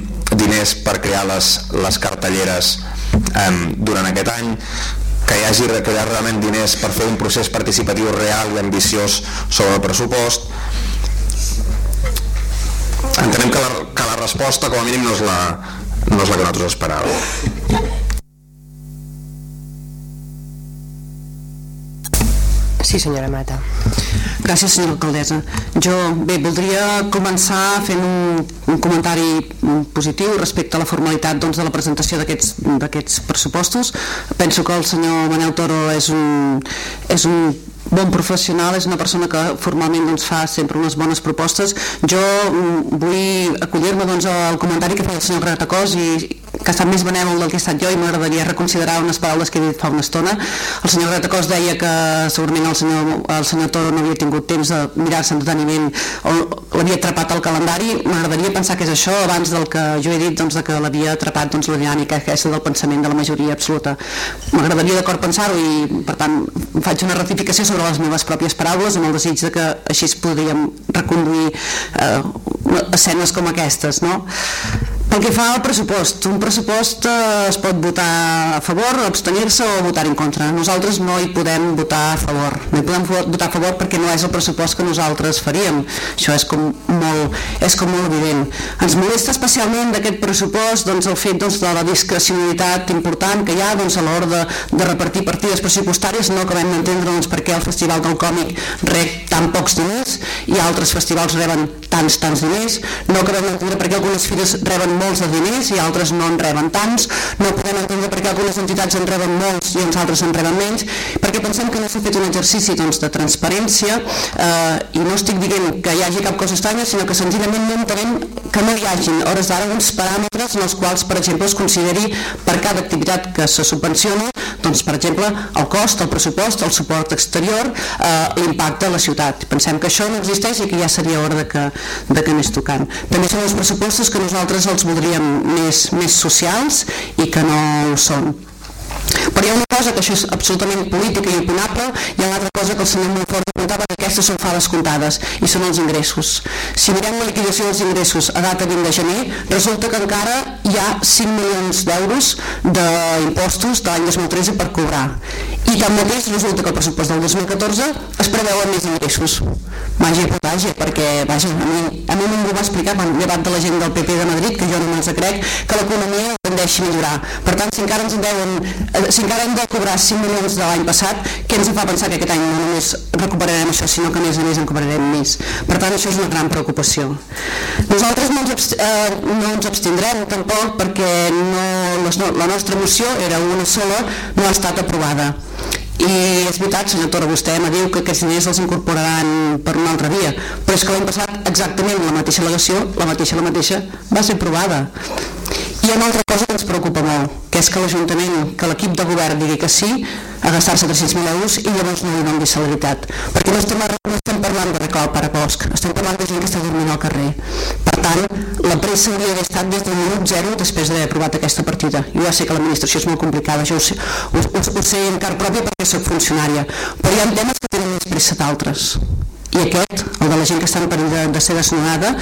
diners per crear les, les cartelleres eh, durant aquest any, que hi hagi que hi ha realment diners per fer un procés participatiu real i ambiciós sobre el pressupost. Entenem que la, que la resposta, com a mínim, no és la, no és la que nosaltres esperàvem. Sí, senyora Mata. Gràcies, senyora alcaldessa. Jo, bé, voldria començar fent un, un comentari positiu respecte a la formalitat doncs, de la presentació d'aquests pressupostos. Penso que el senyor Manel Toro és un, és un bon professional, és una persona que formalment doncs, fa sempre unes bones propostes. Jo mm, vull acollir-me doncs, al comentari que feia el senyor Gratacós i que estat més benèvol del que he estat jo i m'agradaria reconsiderar unes paraules que he dit fa una estona. El senyor Gratacós deia que segurament el senyor, el senyor Toro no havia tingut temps de mirar-se amb deteniment o l'havia atrapat al calendari. M'agradaria pensar que és això abans del que jo he dit doncs, de que l'havia atrapat doncs, la dinàmica aquesta del pensament de la majoria absoluta. M'agradaria d'acord pensar-ho i per tant faig una ratificació sobre les meves pròpies paraules amb el desig de que així es podríem reconduir eh, escenes com aquestes. No? Pel que fa al pressupost, un pressupost eh, es pot votar a favor, abstenir-se o votar en contra. Nosaltres no hi podem votar a favor. No hi podem votar a favor perquè no és el pressupost que nosaltres faríem. Això és com molt, és com molt evident. Ens molesta especialment d'aquest pressupost doncs, el fet doncs, de la discrecionalitat important que hi ha doncs, a l'hora de, de repartir partides pressupostàries. No acabem d'entendre doncs, per què el Festival del Còmic rep tan pocs diners i altres festivals reben tants, tants diners. No acabem d'entendre per què algunes fires reben molts de diners i altres no en reben tants, no podem entendre per què algunes entitats en reben molts i uns altres en reben menys, perquè pensem que no s'ha fet un exercici doncs, de transparència eh, i no estic dient que hi hagi cap cosa estranya, sinó que senzillament no entenem que no hi hagin hores d'ara uns paràmetres en els quals, per exemple, es consideri per cada activitat que se subvenciona doncs, per exemple, el cost, el pressupost, el suport exterior, eh, l'impacte a la ciutat. Pensem que això no existeix i que ja seria hora de que, de que anés tocant. També són els pressupostos que nosaltres els voldríem més, més socials i que no ho són. Però hi ha una cosa que això és absolutament política i opinable i una altra cosa que el senyor Montfort apuntava que aquestes són fades comptades i són els ingressos. Si mirem la liquidació dels ingressos a data 20 de gener, resulta que encara hi ha 5 milions d'euros d'impostos de l'any 2013 per cobrar. I tanmateix resulta que el pressupost del 2014 es preveuen més ingressos. Màgia i potàgia, perquè vaja, a mi, a mi ningú va explicar, llevat de la gent del PP de Madrid, que jo no me'ls crec, que l'economia tendeixi a millorar. Per tant, si encara ens en deuen Eh, si encara hem de cobrar 5 milions de l'any passat, què ens fa pensar que aquest any no només recuperarem això, sinó que a més a més en cobrarem més? Per tant, això és una gran preocupació. Nosaltres no ens, eh, no ens abstindrem tampoc perquè no, la nostra moció era una sola, no ha estat aprovada. I és veritat, senyor Torra, vostè me diu que aquests diners els incorporaran per una altra via, però és que l'any passat exactament la mateixa al·legació, la mateixa, la mateixa, va ser aprovada. Ha una altra cosa que ens preocupa molt, que és que l'Ajuntament, que l'equip de govern digui que sí a gastar-se 300.000 euros i llavors no li doni celeritat. Perquè no estem, no estem parlant de recal per a bosc, estem parlant de gent que està dormint al carrer. Per tant, la pressa hauria d'haver estat des del minut zero després d'haver aprovat aquesta partida. Jo ja sé que l'administració és molt complicada, jo ho sé, ho, ho, ho sé en car pròpia perquè sóc funcionària, però hi ha temes que tenen més pressa d'altres i aquest, el de la gent que està en perill de, de ser desnonada,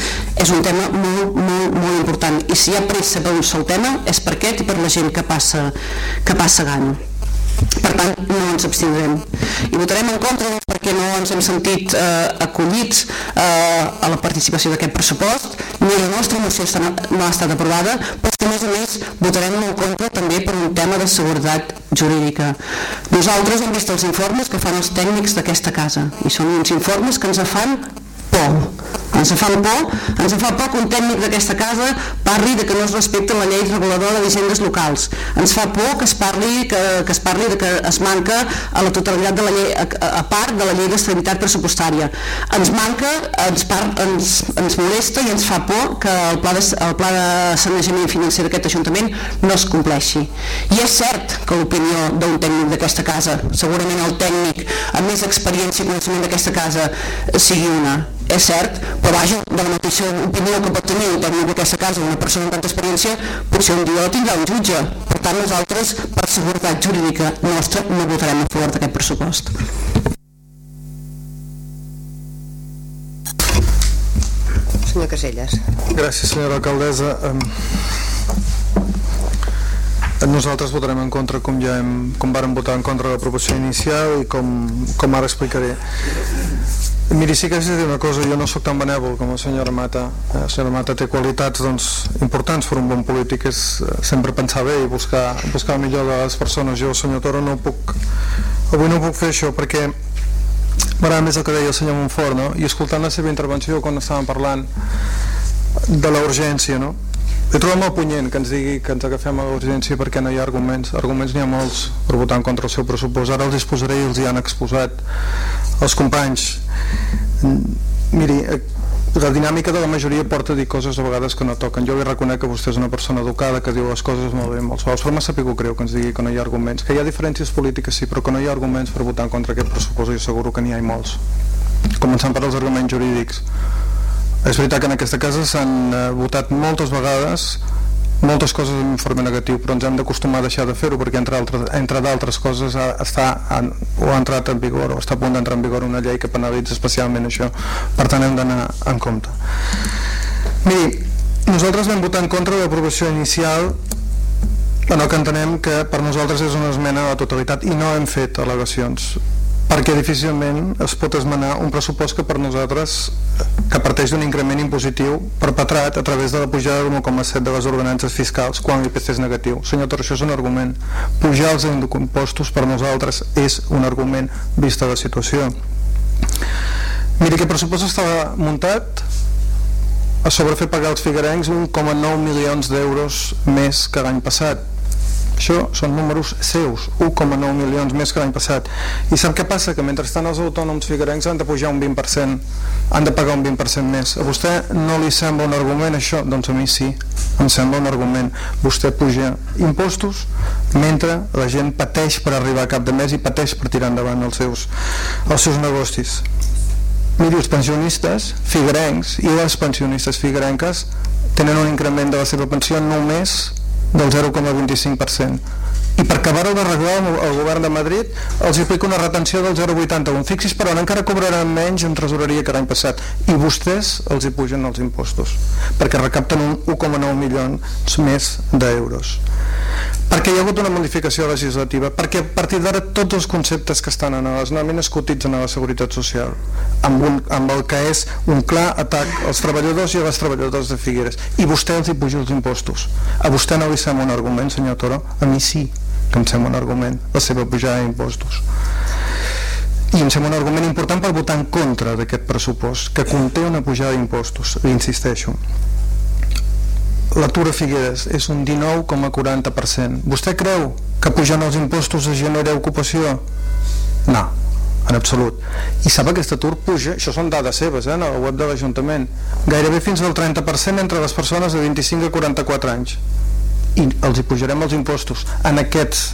és un tema molt, molt, molt important. I si hi ha pressa per un sol tema, és per aquest i per la gent que passa, que passa gana per tant no ens abstindrem i votarem en contra perquè no ens hem sentit eh, acollits eh, a la participació d'aquest pressupost ni la nostra moció no ha estat aprovada però a més a més votarem en contra també per un tema de seguretat jurídica nosaltres hem vist els informes que fan els tècnics d'aquesta casa i són uns informes que ens fan por. Ens fa por, ens fa por que un tècnic d'aquesta casa parli de que no es respecta la llei reguladora d'hisendes locals. Ens fa por que es parli que, que es parli de que es manca a la totalitat de la llei, a, a part de la llei d'estabilitat pressupostària. Ens manca, ens, par, ens, ens molesta i ens fa por que el pla de, el pla de sanejament financer d'aquest Ajuntament no es compleixi. I és cert que l'opinió d'un tècnic d'aquesta casa, segurament el tècnic amb més experiència i coneixement d'aquesta casa sigui una, és cert, però vaja, de la mateixa opinió que pot tenir un tècnic d'aquesta casa, una persona amb tanta experiència, potser un dia la tindrà un jutge. Per tant, nosaltres, per seguretat jurídica nostra, no votarem a favor d'aquest pressupost. Senyor Caselles. Gràcies, senyora alcaldessa. Nosaltres votarem en contra com ja hem, com vàrem votar en contra de la proposició inicial i com, com ara explicaré. Miri, sí que és dir una cosa, jo no sóc tan benèvol com la senyora Mata. La senyora Mata té qualitats doncs, importants per un bon polític, és eh, sempre pensar bé i buscar, buscar el millor de les persones. Jo, senyor Toro, no puc, avui no puc fer això perquè m'agrada més el que deia el senyor Montfort, no? i escoltant la seva intervenció quan estàvem parlant de la urgència, no? He trobat molt punyent que ens digui que ens agafem a l'urgència perquè no hi ha arguments. Arguments n'hi ha molts per votar en contra el seu pressupost. Ara els disposaré i els hi han exposat els companys miri eh, la dinàmica de la majoria porta a dir coses a vegades que no toquen. Jo li reconec que vostè és una persona educada, que diu les coses molt bé, molt sols, però m'ha sabut greu que ens digui que no hi ha arguments. Que hi ha diferències polítiques, sí, però que no hi ha arguments per votar en contra aquest pressupost, i asseguro que n'hi ha molts. Començant per als arguments jurídics. És veritat que en aquesta casa s'han eh, votat moltes vegades moltes coses en informe negatiu però ens hem d'acostumar a deixar de fer-ho perquè entre, altres, entre d'altres coses ha, està, ha, o ha entrat en vigor o està a punt d'entrar en vigor una llei que penalitza especialment això. Per tant hem d'anar en compte. Miri, nosaltres vam votar en contra de l'aprovació inicial bueno, que entenem que per nosaltres és una esmena a la totalitat i no hem fet al·legacions perquè difícilment es pot esmenar un pressupost que per nosaltres que parteix d'un increment impositiu perpetrat a través de la pujada de 1,7 de les ordenances fiscals quan l'IPC és negatiu. Senyor Torre, això és un argument. Pujar els impostos per nosaltres és un argument vista la situació. Miri, aquest pressupost estava muntat a sobre fer pagar als figuerencs 1,9 milions d'euros més que l'any passat Això són números seus, 1,9 milions més que l'any passat. I sap què passa? Que mentrestant els autònoms figuerencs han de pujar un 20%, han de pagar un 20% més. A vostè no li sembla un argument això? Doncs a mi sí, em sembla un argument. Vostè puja impostos mentre la gent pateix per arribar a cap de mes i pateix per tirar endavant els seus, els seus negocis. Miri, els pensionistes figuerencs i les pensionistes figuerenques tenen un increment de la seva pensió només del 0,25% i per acabar-ho d'arreglar el govern de Madrid els aplica una retenció del 0,81 fixis però encara cobraran menys en tresoreria que l'any passat. I vostès els hi pugen els impostos perquè recapten un 1,9 milions més d'euros perquè hi ha hagut una modificació legislativa. Perquè a partir d'ara tots els conceptes que estan en les nòmines cotitzen a la Seguretat Social amb, un, amb el que és un clar atac als treballadors i a les treballadores de Figueres. I vostè els hi puja els impostos. A vostè no li sembla un argument senyor Toro? a mi sí que em sembla un argument la seva pujada d'impostos. I em sembla un argument important per votar en contra d'aquest pressupost que conté una pujada d'impostos insisteixo l'atur a Figueres és un 19,40% vostè creu que pujant els impostos es genera ocupació? no, en absolut. I sap que aquest atur puja, això són dades seves eh, a la web de l'Ajuntament. Gairebé fins al 30% entre les persones de 25 a 44 anys. I els hi pujarem els impostos en aquests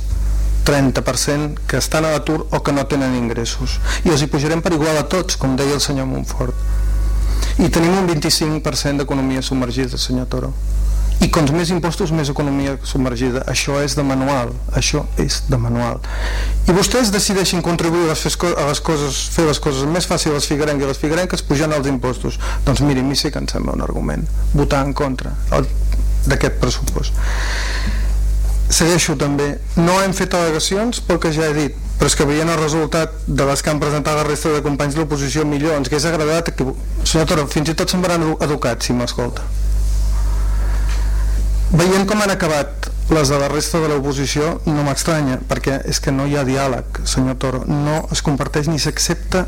30% que estan a l'atur o que no tenen ingressos. I els hi pujarem per igual a tots com deia el senyor Montfort i tenim un 25% d'economia submergida senyor Toro. I com més impostos més economia submergida. Això és de manual això és de manual. I vostès decideixen contribuir a les, a les coses fer les coses més fàcils les figuerenques i les figuerenques pujant els impostos. Doncs miri, a mi sí que em sembla un argument. Votar en contra d'aquest pressupost. Segueixo també. No hem fet al·legacions pel que ja he dit però és que veient el resultat de les que han presentat la resta de companys de l'oposició millor. Ens hagués agradat que... senyor Toro, fins i tot semblaran educats si m'escolta. Veient com han acabat les de la resta de l'oposició no m'estranya perquè és que no hi ha diàleg senyor Toro, no es comparteix ni s'accepta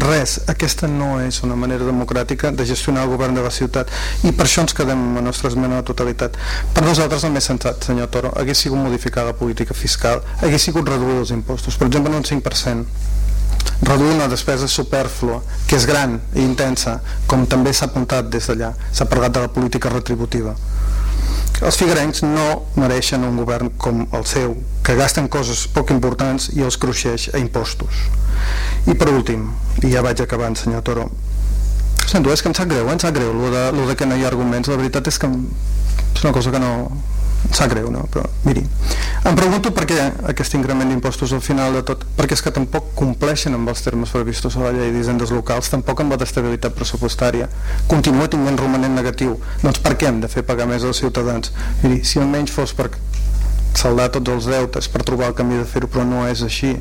res, aquesta no és una manera democràtica de gestionar el govern de la ciutat i per això ens quedem amb la nostra esmena la totalitat. Per nosaltres el més sensat senyor Toro hagués sigut modificar la política fiscal hagués sigut reduir els impostos. Per exemple en un 5% reduir una despesa superflua que és gran i intensa com també s'ha apuntat des d'allà. S'ha parlat de la política retributiva els figuerencs no mereixen un govern com el seu, que gasten coses poc importants i els cruixeix a impostos. I per últim, i ja vaig acabant, senyor Toro, sento, és que em sap greu, eh? em sap greu, de, lo de que no hi ha arguments, la veritat és que és una cosa que no, sap greu, no? Però, miri, em pregunto per què aquest increment d'impostos al final de tot, perquè és que tampoc compleixen amb els termes previstos a la llei d'hisendes locals, tampoc amb la d'estabilitat pressupostària. Continua tinguent romanent negatiu. Doncs per què hem de fer pagar més als ciutadans? Miri, si almenys fos per saldar tots els deutes, per trobar el camí de fer-ho, però no és així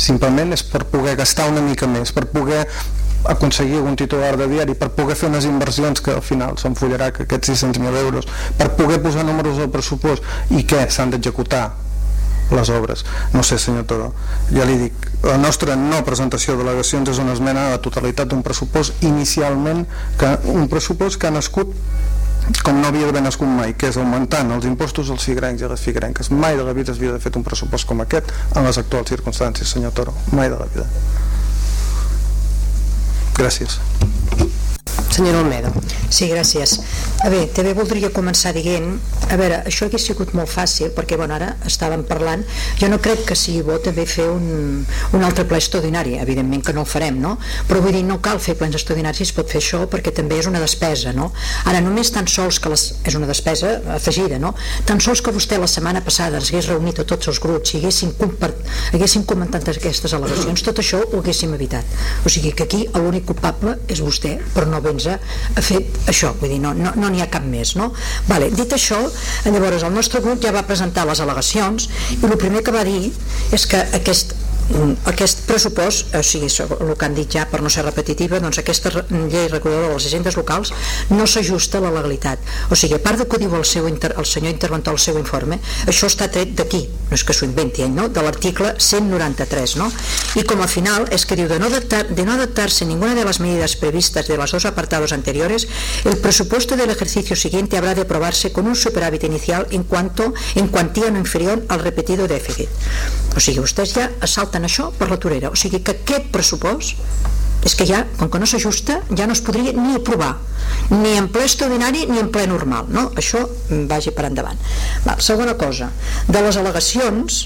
simplement és per poder gastar una mica més, per poder aconseguir un titular de diari per poder fer unes inversions que al final s'enfollarà que aquests 600.000 euros per poder posar números al pressupost i què s'han d'executar les obres. No sé, senyor Toro, ja li dic, la nostra no presentació de delegacions és una esmena a la totalitat d'un pressupost inicialment, que un pressupost que ha nascut com no havia d'haver nascut mai, que és augmentant els impostos als figrencs i a les figrenques. Mai de la vida s'havia de fet un pressupost com aquest en les actuals circumstàncies, senyor Toro, mai de la vida. Gràcies. Senyora Olmedo. Sí, gràcies. A veure, també voldria començar dient, a veure, això hagués sigut molt fàcil, perquè bueno, ara estàvem parlant, jo no crec que sigui bo també fer un, un altre ple extraordinari, evidentment que no el farem, no? Però vull dir, no cal fer plens extraordinaris es pot fer això, perquè també és una despesa, no? Ara, només tan sols que les, és una despesa afegida, no? Tan sols que vostè la setmana passada es hagués reunit a tots els grups i haguessin, compart, haguessin comentat aquestes al·legacions, tot això ho haguéssim evitat. O sigui que aquí l'únic culpable és vostè, però no ben ha fet això, vull dir, no n'hi no, no ha cap més, no? Vale, dit això, llavors el nostre grup ja va presentar les al·legacions i el primer que va dir és que aquest aquest pressupost, o sigui, el que han dit ja per no ser repetitiva, doncs aquesta llei reguladora de les agendes locals no s'ajusta a la legalitat. O sigui, a part de que diu el, seu inter, el senyor interventor al seu informe, això està tret d'aquí, no és que s'ho inventi ell, no? de l'article 193, ¿no? Y como final es que diu, de no, adaptar, de no adaptarse ninguna de las medidas previstas de los dos apartados anteriores, el presupuesto del ejercicio siguiente habrá de aprobarse con un superávit inicial en cuanto en cuantía no inferior al repetido dèficit. O sigui, vostès ja assalten això per la torera. O sigui que aquest pressupost és que ja, com que no s'ajusta, ja no es podria ni aprovar, ni en ple extraordinari ni en ple normal, no? Això vagi per endavant. Va, segona cosa, de les al·legacions,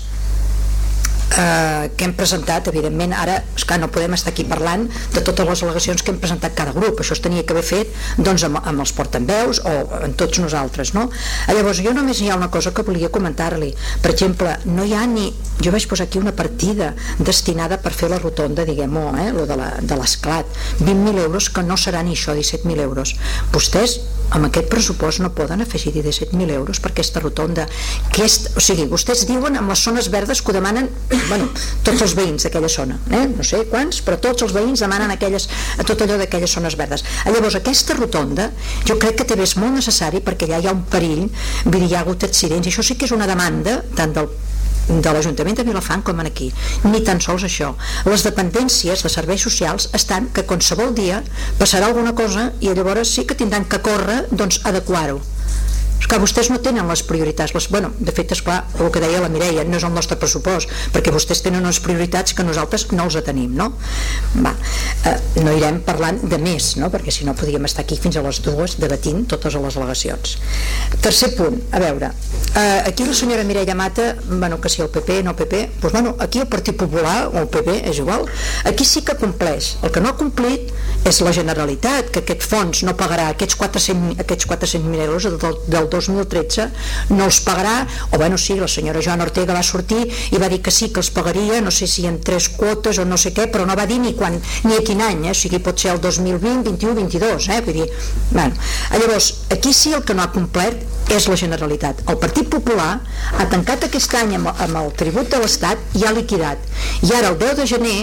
eh, que hem presentat, evidentment ara que no podem estar aquí parlant de totes les al·legacions que hem presentat cada grup. Això es tenia que haver fet doncs, amb, amb els portaveus o amb tots nosaltres no? llavors jo només hi ha una cosa que volia comentar-li. Per exemple, no hi ha ni jo vaig posar aquí una partida destinada per fer la rotonda, diguem-ho, eh, lo de l'esclat. 20.000 euros que no serà ni això 17.000 euros. Vostès amb aquest pressupost no poden afegir 17.000 euros per aquesta rotonda que és, o sigui, vostès diuen amb les zones verdes que ho demanen bueno, tots els veïns d'aquella zona eh? no sé quants, però tots els veïns demanen aquelles, tot allò d'aquelles zones verdes llavors aquesta rotonda jo crec que també és molt necessari perquè allà hi ha un perill vull dir, hi ha hagut accidents i això sí que és una demanda tant del de l'Ajuntament de Vilafant com en aquí. Ni tan sols això. Les dependències de serveis socials estan que qualsevol dia passarà alguna cosa i llavors sí que tindran que córrer doncs adequar-ho és que vostès no tenen les prioritats les, bueno, de fet és clar, el que deia la Mireia no és el nostre pressupost, perquè vostès tenen unes prioritats que nosaltres no els tenim no? Va, eh, no irem parlant de més, no? perquè si no podríem estar aquí fins a les dues debatint totes les al·legacions tercer punt, a veure eh, aquí la senyora Mireia Mata bueno, que si el PP, no PP doncs, bueno, aquí el Partit Popular o el PP és igual aquí sí que compleix, el que no ha complit és la Generalitat, que aquest fons no pagarà aquests 400.000 aquests 400 euros del, del el 2013 no els pagarà, o bueno, sí, la senyora Joana Ortega va sortir i va dir que sí, que els pagaria, no sé si en tres quotes o no sé què, però no va dir ni, quan, ni a quin any, eh? o sigui, pot ser el 2020, 21, 22, eh? vull dir, bueno. Llavors, aquí sí el que no ha complert és la Generalitat. El Partit Popular ha tancat aquest any amb, amb el tribut de l'Estat i ha liquidat. I ara, el 10 de gener,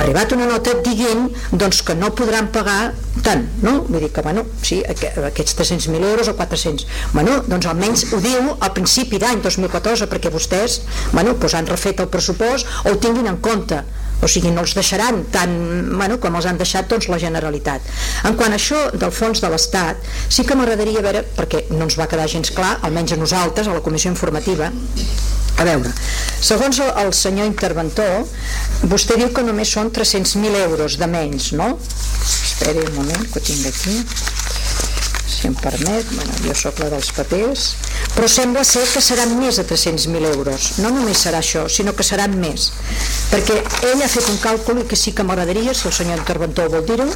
arribat una nota dient doncs, que no podran pagar tant, no? Vull dir que, bueno, sí, aquests 300.000 euros o 400. Bueno, doncs almenys ho diu al principi d'any 2014 perquè vostès, bueno, doncs han refet el pressupost o ho tinguin en compte o sigui, no els deixaran tant bueno, com els han deixat doncs, la Generalitat. En quant a això del fons de l'Estat, sí que m'agradaria veure, perquè no ens va quedar gens clar, almenys a nosaltres, a la comissió informativa, a veure, segons el senyor interventor, vostè diu que només són 300.000 euros de menys, no? Esperi un moment, que ho tinc aquí si em permet, bueno, jo sóc la dels papers, però sembla ser que seran més de 300.000 euros. No només serà això, sinó que seran més. Perquè ell ha fet un càlcul i que sí que m'agradaria, si el senyor interventor vol dir-ho,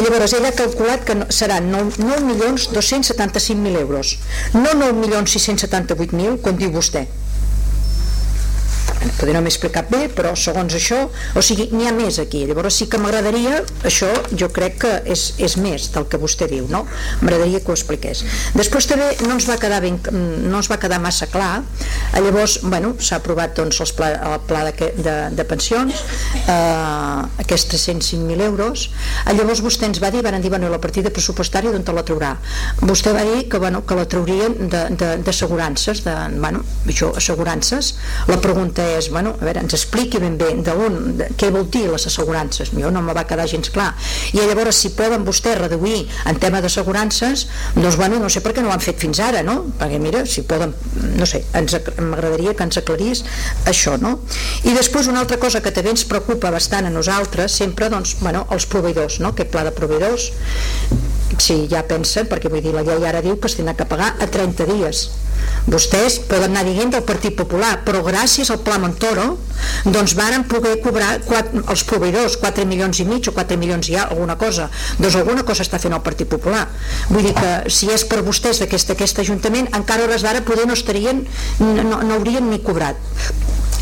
llavors ell ha calculat que seran 9.275.000 euros, no 9.678.000, com diu vostè poder no m'he explicat bé, però segons això, o sigui, n'hi ha més aquí. Llavors sí que m'agradaria, això jo crec que és, és més del que vostè diu, no? M'agradaria que ho expliqués. Després també no ens va quedar, ben, no ens va quedar massa clar, llavors, bueno, s'ha aprovat doncs, el pla, el pla de, de, de pensions, eh, aquests 305.000 euros, llavors vostè ens va dir, van dir, bueno, la partida pressupostària d'on te la traurà? Vostè va dir que, bueno, que la traurien d'assegurances, de, de, bueno, això, assegurances, la pregunta és, bueno, a veure, ens expliqui ben bé d'on, què vol dir les assegurances jo no me va quedar gens clar i llavors si poden vostès reduir en tema d'assegurances doncs bueno, no sé per què no ho han fet fins ara no? perquè mira, si poden, no sé m'agradaria que ens aclarís això no? i després una altra cosa que també ens preocupa bastant a nosaltres sempre doncs, bueno, els proveïdors, no? aquest pla de proveïdors si ja pensen, perquè vull dir la llei ara diu que tindrà que pagar a 30 dies vostès poden anar dient del Partit Popular però gràcies al Pla Montoro doncs varen poder cobrar 4, els proveïdors 4 milions i mig o 4 milions i alguna cosa doncs alguna cosa està fent el Partit Popular. Vull dir que si és per vostès d'aquest aquest Ajuntament encara hores d'ara poder no estarien no, no haurien ni cobrat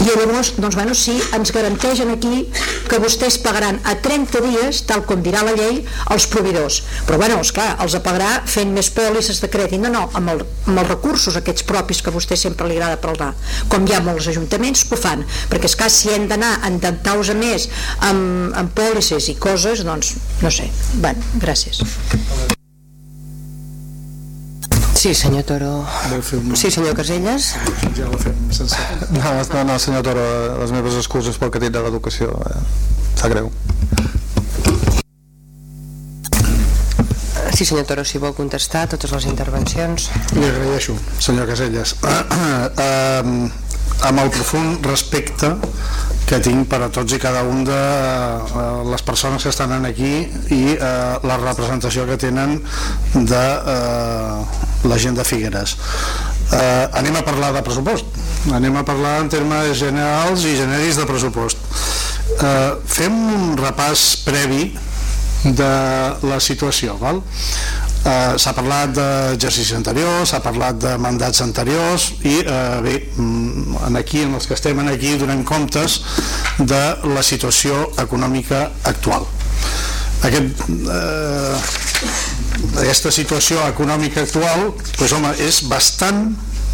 i llavors, doncs, bueno, sí, ens garanteixen aquí que vostès pagaran a 30 dies, tal com dirà la llei, els proveïdors. Però, bueno, esclar, els pagarà fent més pòlisses de crèdit. No, no, amb, el, amb els recursos aquests propis que a vostè sempre li agrada parlar, com hi ha molts ajuntaments que ho fan, perquè, esclar, si hem d'anar a endentar-nos més amb, amb pòlisses i coses, doncs, no sé. Bueno, gràcies. Sí, senyor Toro. Un... Sí, senyor Caselles. Ja l'ha fet sense... No, no, no, senyor Toro, les meves excuses pel que he dit de l'educació. Eh, sap greu. Sí, senyor Toro, si vol contestar totes les intervencions. Li agraeixo, senyor Caselles. Uh, amb el profund respecte que tinc per a tots i cada un de uh, les persones que estan aquí i uh, la representació que tenen de uh, la gent de Figueres. Uh, anem a parlar de pressupost. Anem a parlar en termes generals i genèrics de pressupost. Uh, fem un repàs previ de la situació val? Eh, s'ha parlat d'exercicis anteriors, s'ha parlat de mandats anteriors i eh, bé, mm, en aquí, en els que estem aquí, donem comptes de la situació econòmica actual. Aquest, eh, aquesta situació econòmica actual doncs, home, és bastant,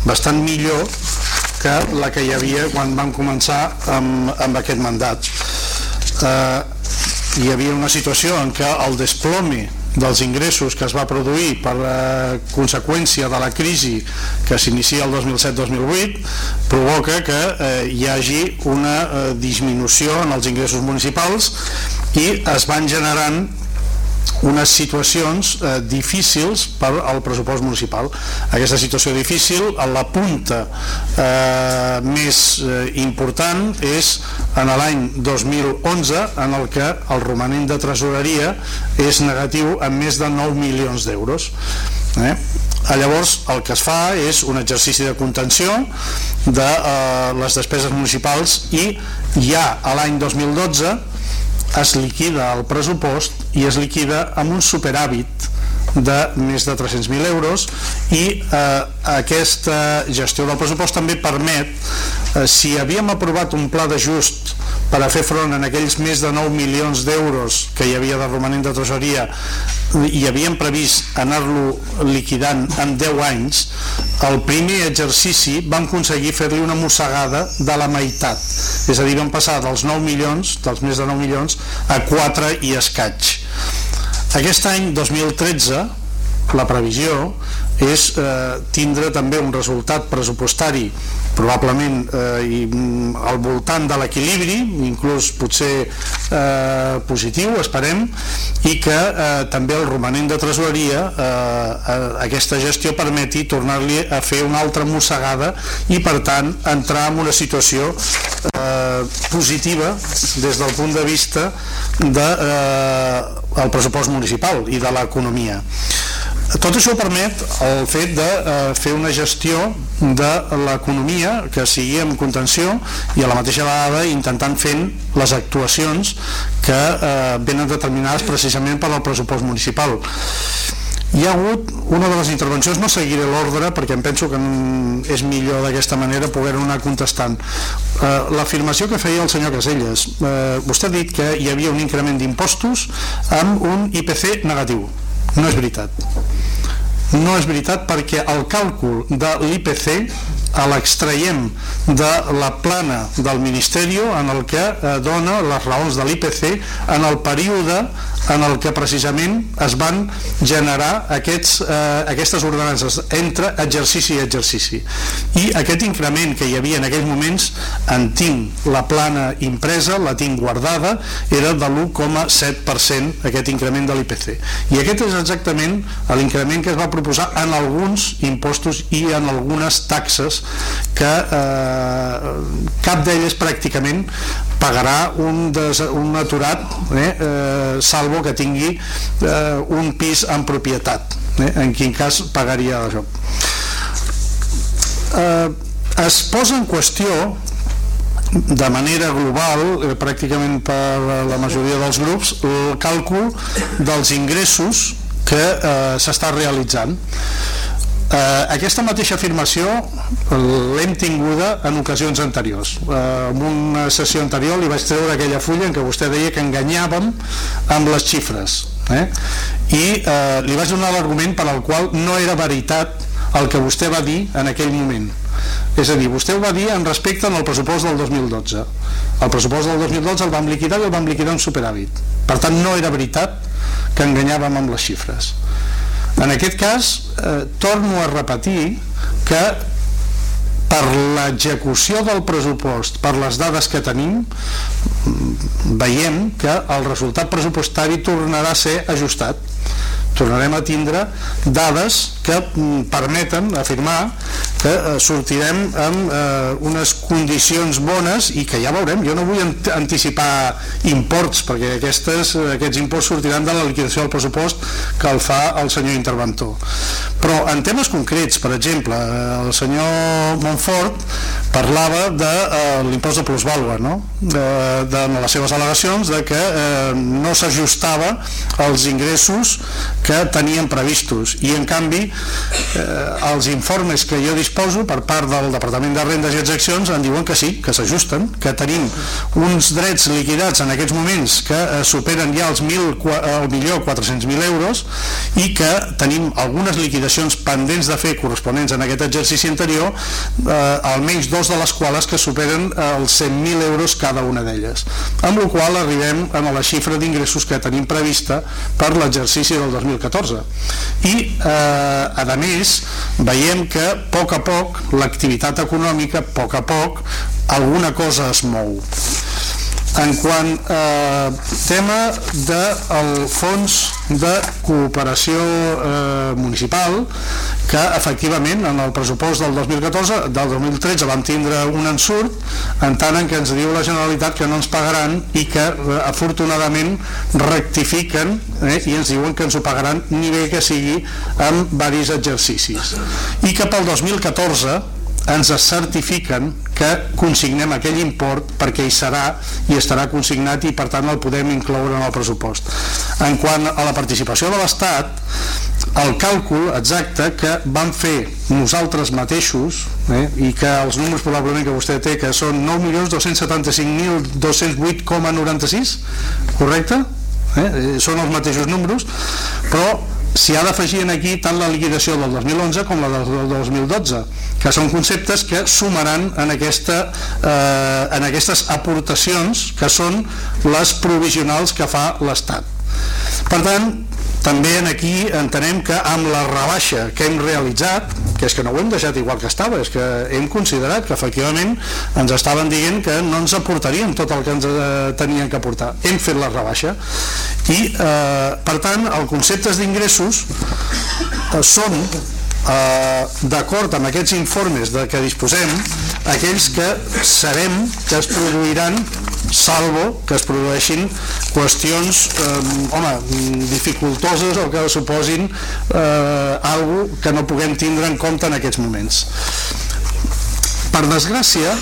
bastant millor que la que hi havia quan vam començar amb, amb aquest mandat. Eh, hi havia una situació en què el desplome dels ingressos que es va produir per la conseqüència de la crisi que s'inicia el 2007-2008 provoca que eh, hi hagi una eh, disminució en els ingressos municipals i es van generant unes situacions eh, difícils per al pressupost municipal. Aquesta situació difícil, a la punta eh, més eh, important és en l'any 2011 en el que el romanent de tresoreria és negatiu en més de 9 milions d'euros. Eh? Llavors el que es fa és un exercici de contenció de eh, les despeses municipals i ja a l'any 2012 es liquida el pressupost i es liquida amb un superàvit de més de 300.000 euros i eh, aquesta gestió del pressupost també permet, eh, si havíem aprovat un pla d'ajust per a fer front en aquells més de 9 milions d'euros que hi havia de romanent de tresoria i havíem previst anar-lo liquidant en 10 anys el primer exercici vam aconseguir fer-li una mossegada de la meitat. És a dir, vam passar dels 9 milions dels més de 9 milions a 4 i escaig aquest any 2013 la previsió és eh, tindre també un resultat pressupostari probablement eh, i, mm, al voltant de l'equilibri, inclús potser eh, positiu, esperem, i que eh, també el romanent de tresoreria, eh, eh, aquesta gestió permeti tornar-li a fer una altra mossegada i per tant entrar en una situació eh, positiva des del punt de vista del de, eh, pressupost municipal i de l'economia. Tot això permet el fet de eh, fer una gestió de l'economia que sigui amb contenció i a la mateixa vegada intentant fent les actuacions que eh, venen determinades precisament per al pressupost municipal. Hi ha hagut una de les intervencions, no seguiré l'ordre perquè em penso que és millor d'aquesta manera poder-ho anar contestant. Eh, L'afirmació que feia el senyor Caselles, eh, vostè ha dit que hi havia un increment d'impostos amb un IPC negatiu. No és veritat. No és veritat perquè el càlcul de l'IPC l'extraiem de la plana del Ministeri en el que eh, dona les raons de l'IPC en el període en el que precisament es van generar aquests, eh, aquestes ordenances entre exercici i exercici. I aquest increment que hi havia en aquells moments, en tinc la plana impresa, la tinc guardada, era de l'1,7% aquest increment de l'IPC. I aquest és exactament l'increment que es va proposar en alguns impostos i en algunes taxes que eh, cap d'elles pràcticament pagarà un, des, un aturat eh, eh, salvo que tingui eh, un pis en propietat eh, en quin cas pagaria això eh, es posa en qüestió de manera global, eh, pràcticament per la majoria dels grups, el càlcul dels ingressos que eh, s'està realitzant. Eh, aquesta mateixa afirmació l'hem tinguda en ocasions anteriors. Eh, en una sessió anterior li vaig treure aquella fulla en què vostè deia que enganyàvem amb les xifres. Eh? I eh, li vaig donar l'argument per al qual no era veritat el que vostè va dir en aquell moment. És a dir, vostè ho va dir en respecte al pressupost del 2012. El pressupost del 2012 el vam liquidar i el vam liquidar en superàvit. Per tant, no era veritat que enganyàvem amb les xifres. En aquest cas, eh, torno a repetir que per l'execució del pressupost, per les dades que tenim, mm, veiem que el resultat pressupostari tornarà a ser ajustat. Tornarem a tindre dades que mm, permeten afirmar que eh, sortirem amb eh, unes condicions bones i que ja veurem, jo no vull anticipar imports perquè aquestes, aquests imports sortiran de la liquidació del pressupost que el fa el senyor interventor. Però en temes concrets, per exemple el senyor Montfort parlava de eh, l'impost de plusvàlua no? de, de, de les seves al·legacions de que eh, no s'ajustava als ingressos que tenien previstos. I en canvi eh, els informes que jo disposo per part del Departament de Rendes i Exaccions en diuen que sí, que s'ajusten que tenim uns drets liquidats en aquests moments que eh, superen ja els mil, el milió 400.000 euros i que tenim algunes liquidacions pendents de fer corresponents en aquest exercici anterior eh, almenys dos de les quals que superen eh, els 100.000 euros cada una d'elles. Amb la qual arribem a la xifra d'ingressos que tenim prevista per l'exercici del 2014 2014 i eh, a més veiem que a poc a poc l'activitat econòmica a poc a poc alguna cosa es mou en quant a tema del fons de cooperació eh, municipal que efectivament en el pressupost del 2014 del 2013 vam tindre un ensurt en tant en què ens diu la Generalitat que no ens pagaran i que eh, afortunadament rectifiquen eh, i ens diuen que ens ho pagaran ni bé que sigui amb varis exercicis. I que pel 2014 ens certifiquen que consignem aquell import perquè hi serà i estarà consignat i per tant el podem incloure en el pressupost. En quant a la participació de l'Estat, el càlcul exacte que vam fer nosaltres mateixos eh, i que els números probablement que vostè té que són 9.275.208,96 correcte? Eh? eh? són els mateixos números però s'hi ha d'afegir aquí tant la liquidació del 2011 com la del 2012 que són conceptes que sumaran en, aquesta, eh, en aquestes aportacions que són les provisionals que fa l'Estat. Per tant també en aquí entenem que amb la rebaixa que hem realitzat, que és que no ho hem deixat igual que estava, és que hem considerat que efectivament ens estaven dient que no ens aportarien tot el que ens eh, tenien que aportar. Hem fet la rebaixa i, eh, per tant, els conceptes d'ingressos eh, són eh, d'acord amb aquests informes de què disposem, aquells que sabem que es produiran salvo que es produeixin qüestions eh, home, dificultoses o que suposin eh, algo que no puguem tindre en compte en aquests moments. Per desgràcia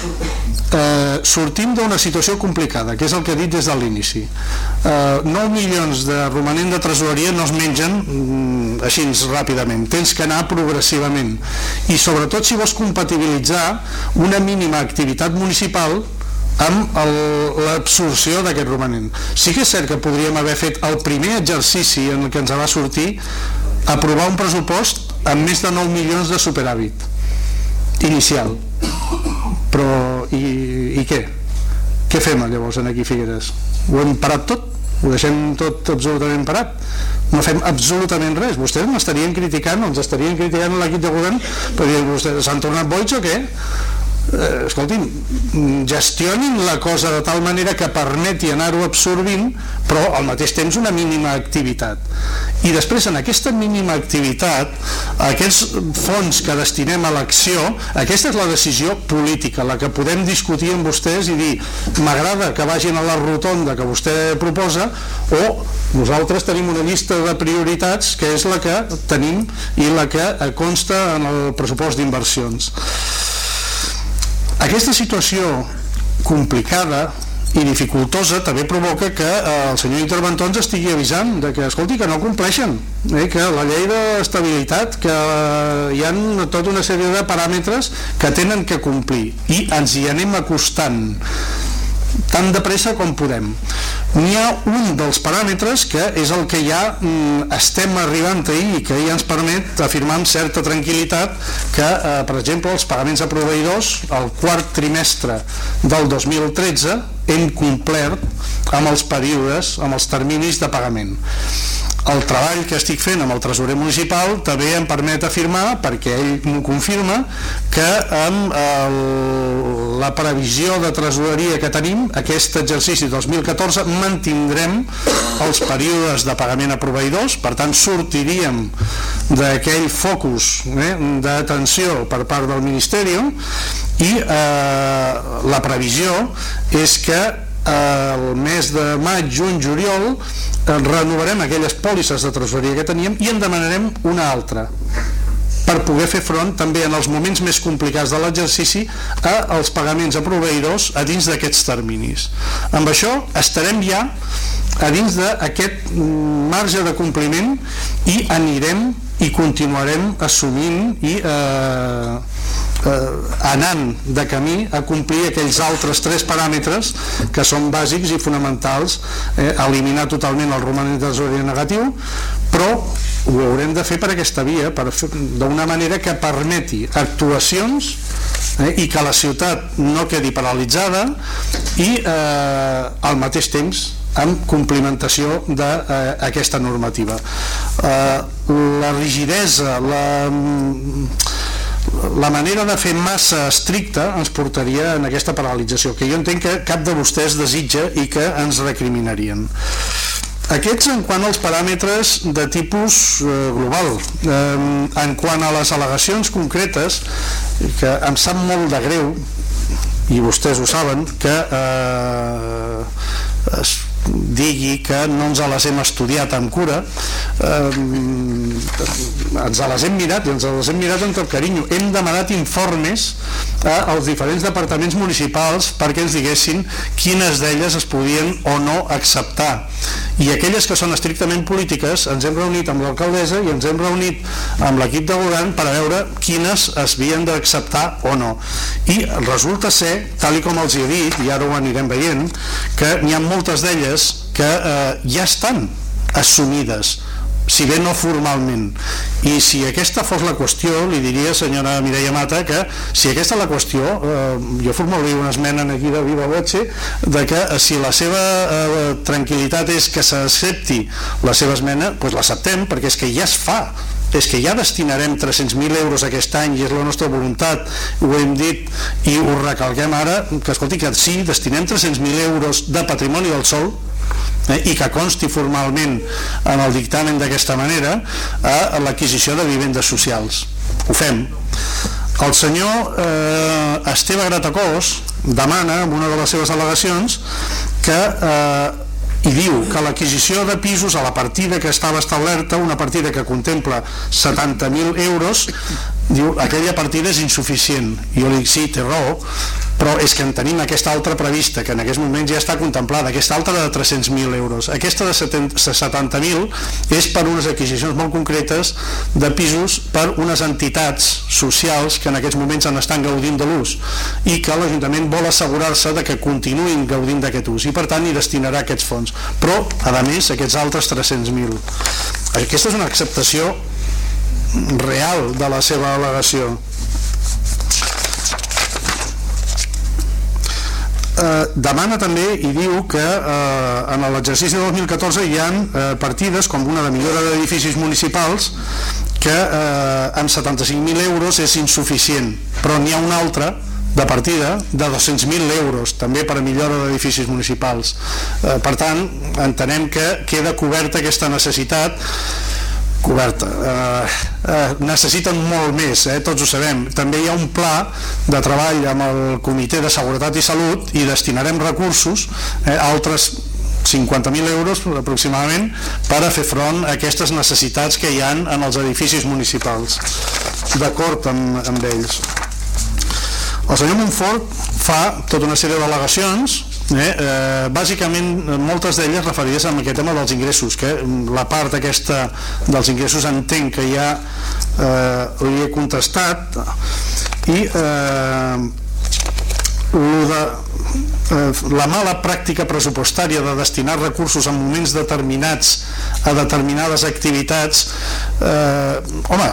eh, sortim d'una situació complicada que és el que he dit des de l'inici. Eh, 9 milions de romanent de tresoreria no es mengen mm, així ràpidament. Tens que anar progressivament. I sobretot si vols compatibilitzar una mínima activitat municipal amb l'absorció d'aquest romanent. Sí que és cert que podríem haver fet el primer exercici en el que ens va sortir aprovar un pressupost amb més de 9 milions de superàvit inicial però i, i què? què fem llavors en aquí Figueres? ho hem parat tot? ho deixem tot absolutament parat no fem absolutament res vostès m'estarien criticant ens estarien criticant l'equip de govern perquè vostès s'han tornat boig o què? Eh, escoltin, gestionin la cosa de tal manera que permeti anar-ho absorbint, però al mateix temps una mínima activitat. I després, en aquesta mínima activitat, aquests fons que destinem a l'acció, aquesta és la decisió política, la que podem discutir amb vostès i dir m'agrada que vagin a la rotonda que vostè proposa o nosaltres tenim una llista de prioritats que és la que tenim i la que consta en el pressupost d'inversions. Aquesta situació complicada i dificultosa també provoca que eh, el senyor interventor ens estigui avisant de que, escolti, que no compleixen eh, que la llei d'estabilitat que eh, hi han tota una sèrie de paràmetres que tenen que complir. I ens hi anem acostant tan de pressa com podem. N'hi ha un dels paràmetres que és el que ja mm, estem arribant ahir i que ja ens permet afirmar amb certa tranquil·litat que, eh, per exemple, els pagaments a proveïdors el quart trimestre del 2013 hem complert amb els períodes, amb els terminis de pagament. el treball que estic fent amb el tresorer municipal també em permet afirmar, perquè ell m'ho confirma, que amb el, la previsió de tresoreria que tenim, aquest exercici 2014 mantindrem els períodes de pagament a proveïdors, per tant sortiríem d'aquell focus eh, d'atenció per part del Ministeri i eh, la previsió és que el mes de maig, juny, juliol renovarem aquelles pòlisses de tresoreria que teníem i en demanarem una altra per poder fer front també en els moments més complicats de l'exercici als pagaments a proveïdors a dins d'aquests terminis. Amb això estarem ja a dins d'aquest marge de compliment i anirem i continuarem assumint i eh, eh, anant de camí a complir aquells altres tres paràmetres que són bàsics i fonamentals eh, eliminar totalment el romanent de tesoreria negatiu però ho haurem de fer per aquesta via d'una manera que permeti actuacions eh, i que la ciutat no quedi paralitzada i eh, al mateix temps amb complimentació d'aquesta eh, normativa. Eh, la rigidesa, la la manera de fer massa estricta ens portaria en aquesta paralització, que jo entenc que cap de vostès desitja i que ens recriminarien. Aquests en quant als paràmetres de tipus eh, global. Eh, en quant a les al·legacions concretes, que em sap molt de greu, i vostès ho saben, que eh, es digui que no ens les hem estudiat amb cura. Eh, ens les hem mirat i ens les hem mirat amb tot carinyo. Hem demanat informes eh, als diferents departaments municipals perquè ens diguessin quines d'elles es podien o no acceptar. I aquelles que són estrictament polítiques ens hem reunit amb l'alcaldessa i ens hem reunit amb l'equip de govern per a veure quines es havien d'acceptar o no. I resulta ser, tal i com els he dit i ara ho anirem veient, que n'hi ha moltes d'elles mesures que eh, ja estan assumides si bé no formalment. I si aquesta fos la qüestió li diria senyora Mireia Mata que si aquesta és la qüestió eh, jo formularia una esmena aquí de Viva Voce de que eh, si la seva eh, tranquil·litat és que s'accepti la seva esmena doncs l'acceptem perquè és que ja es fa és que ja destinarem 300.000 euros aquest any i és la nostra voluntat, ho hem dit i ho recalquem ara, que escolti que sí, destinem 300.000 euros de patrimoni del sol eh, i que consti formalment en el dictamen d'aquesta manera a l'adquisició de vivendes socials. Ho fem. El senyor eh, Esteve Gratacós demana en una de les seves al·legacions que eh, i diu que l'adquisició de pisos a la partida que estava establerta, una partida que contempla 70.000 euros, diu aquella partida és insuficient. Jo li dic, sí, té raó, però és que en tenim aquesta altra prevista, que en aquests moments ja està contemplada, aquesta altra de 300.000 euros. Aquesta de 70.000 és per unes adquisicions molt concretes de pisos per unes entitats socials que en aquests moments en estan gaudint de l'ús i que l'Ajuntament vol assegurar-se de que continuïn gaudint d'aquest ús i per tant hi destinarà aquests fons. Però, a més, aquests altres 300.000. Aquesta és una acceptació real de la seva al·legació. Eh, demana també i diu que eh, en l'exercici de 2014 hi ha eh, partides com una de millora d'edificis municipals que eh, amb 75.000 euros és insuficient però n'hi ha una altra de partida de 200.000 euros també per a millora d'edificis municipals. Eh, per tant entenem que queda coberta aquesta necessitat coberta. Eh, eh, necessiten molt més, eh, tots ho sabem. També hi ha un pla de treball amb el Comitè de Seguretat i Salut i destinarem recursos, eh, altres 50.000 euros aproximadament per a fer front a aquestes necessitats que hi han en els edificis municipals d'acord amb, amb ells el senyor Montfort fa tota una sèrie d'al·legacions Eh, eh, bàsicament moltes d'elles referides a aquest tema dels ingressos que la part aquesta dels ingressos entenc que ja eh, li he contestat i eh, de, eh, la mala pràctica pressupostària de destinar recursos en moments determinats a determinades activitats eh, home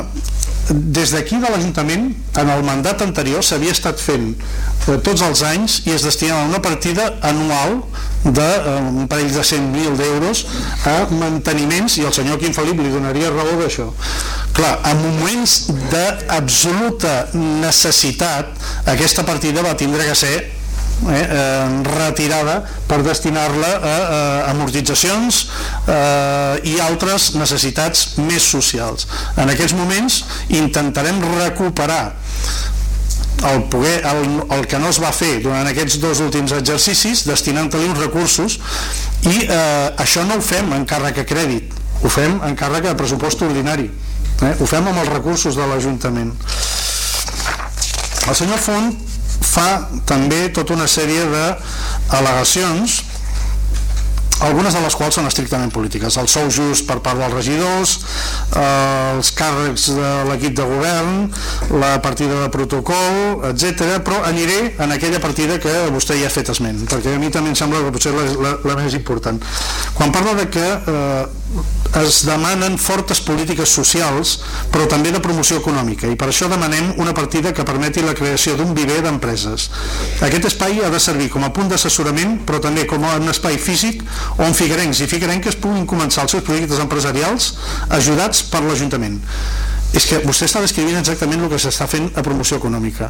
des d'aquí de l'Ajuntament en el mandat anterior s'havia estat fent eh, tots els anys i es destinava una partida anual d'un parell de 100.000 d'euros a manteniments i el senyor Quim Felip li donaria raó d'això. Clar, en moments d'absoluta necessitat aquesta partida va tindre que ser eh, eh, retirada per destinar-la a, a amortitzacions eh, i altres necessitats més socials. En aquests moments intentarem recuperar el, poder, el, el que no es va fer durant aquests dos últims exercicis destinant-li uns recursos i eh, això no ho fem en càrrec a crèdit ho fem en càrrec a pressupost ordinari eh? ho fem amb els recursos de l'Ajuntament el senyor Font fa també tota una sèrie d'al·legacions algunes de les quals són estrictament polítiques. El sou just per part dels regidors, eh, els càrrecs de l'equip de govern, la partida de protocol, etc. però aniré en aquella partida que vostè ja ha fet esment, perquè a mi també em sembla que potser la, la, la més important. Quan parla de que eh, es demanen fortes polítiques socials però també de promoció econòmica i per això demanem una partida que permeti la creació d'un viver d'empreses. Aquest espai ha de servir com a punt d'assessorament però també com a un espai físic on figuerencs i figuerenques puguin començar els seus projectes empresarials ajudats per l'Ajuntament és que vostè està descrivint exactament el que s'està fent a promoció econòmica.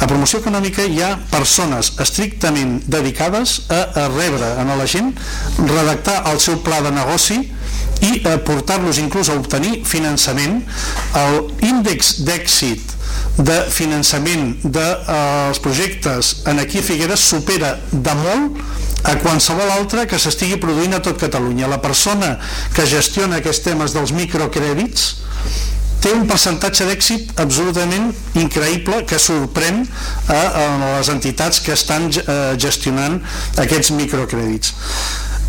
A promoció econòmica hi ha persones estrictament dedicades a, a rebre a la gent, redactar el seu pla de negoci i portar-los inclús a obtenir finançament. L'índex d'èxit de finançament dels de, projectes en aquí a Figueres supera de molt a qualsevol altre que s'estigui produint a tot Catalunya. La persona que gestiona aquests temes dels microcrèdits té un percentatge d'èxit absolutament increïble que sorprèn a, a les entitats que estan eh, gestionant aquests microcrèdits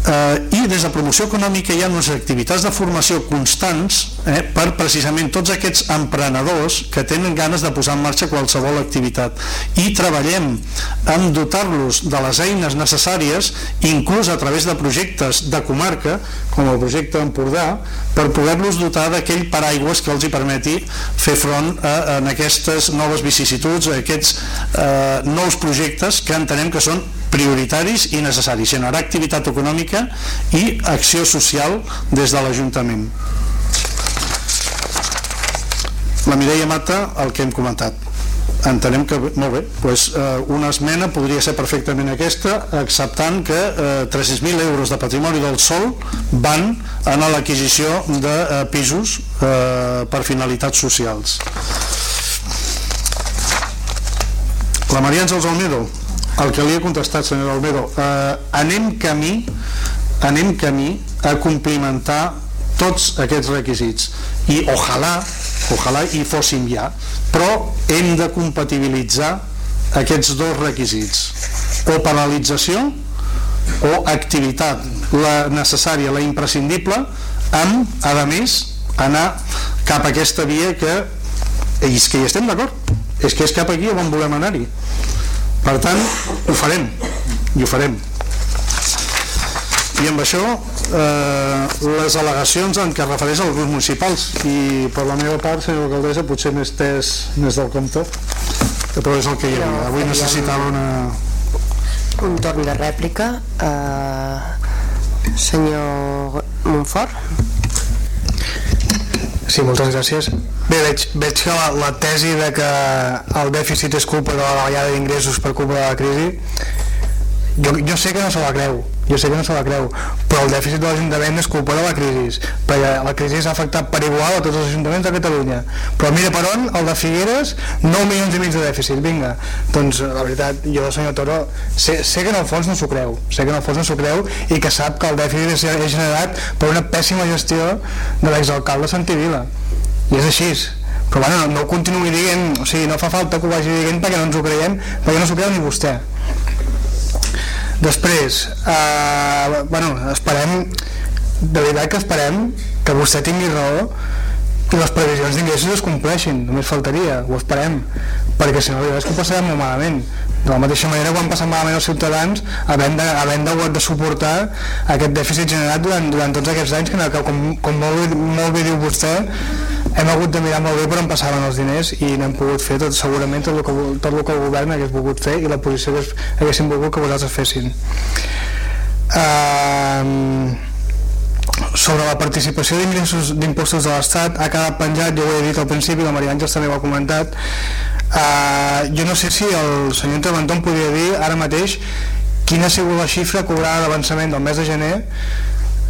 eh, i des de promoció econòmica hi ha unes activitats de formació constants eh, per precisament tots aquests emprenedors que tenen ganes de posar en marxa qualsevol activitat. I treballem en dotar-los de les eines necessàries inclús a través de projectes de comarca com el projecte Empordà per poder-los dotar d'aquell paraigües que els hi permeti fer front a, a aquestes noves vicissituds, a aquests eh, nous projectes que entenem que són prioritaris i necessaris, generar activitat econòmica i acció social des de l'Ajuntament. La Mireia Mata, el que hem comentat. Entenem que, molt bé, doncs, eh, una esmena podria ser perfectament aquesta, acceptant que eh, 300.000 euros de patrimoni del sol van a l'adquisició de eh, pisos eh, per finalitats socials. La Maria Àngels Almedo, el que li he contestat, senyor Almedo, eh, anem camí anem camí a complimentar tots aquests requisits. I ojalà, ojalà hi fóssim ja, però hem de compatibilitzar aquests dos requisits. O penalització o activitat la necessària, la imprescindible amb, a més, anar cap a aquesta via que és que hi estem d'acord és que és cap aquí on volem anar-hi per tant, ho farem i ho farem. I amb això eh, les al·legacions en què refereix als grups municipals i per la meva part, senyor alcaldessa, potser més tès més del compte però és el que hi havia avui necessitava una un torn de rèplica eh, senyor Montfort Sí, moltes gràcies. Bé, veig, veig que la, la tesi de que el dèficit és culpa de la davallada d'ingressos per culpa de la crisi jo, jo sé que no se la creu jo sé que no se la creu però el dèficit de l'Ajuntament és culpa de la crisi perquè la crisi ha afectat per igual a tots els ajuntaments de Catalunya. Però mira per on, el de Figueres 9 milions i mig de dèficit, vinga doncs la veritat, jo senyor Toro sé, sé que en el fons no s'ho creu sé que en el fons no s'ho creu i que sap que el dèficit és generat per una pèssima gestió de l'exalcalde Santivila i és així. Però bueno, no, no ho continuï dient o sigui, no fa falta que ho vagi dient perquè no ens ho creiem perquè no s'ho creu ni vostè Després, eh, bueno, esperem, de veritat que esperem que vostè tingui raó i les previsions d'ingressos es compleixin, només faltaria, ho esperem, perquè si no, la veritat és que ho passarem molt malament. De la mateixa manera, quan passen malament els ciutadans, havent de, havent de, de suportar aquest dèficit generat durant, durant tots aquests anys, que, com, com molt, molt bé diu vostè, hem hagut de mirar molt bé per on passaven els diners i n'hem pogut fer tot, segurament tot el, que, tot el que el govern hagués volgut fer i la posició que haguéssim volgut que vosaltres fessin. Eh, sobre la participació d'ingressos d'impostos de l'Estat ha quedat penjat, jo ho he dit al principi, la Maria Àngels també ho ha comentat uh, jo no sé si el senyor Interventor em podria dir ara mateix quina ha sigut la xifra cobrada d'avançament del mes de gener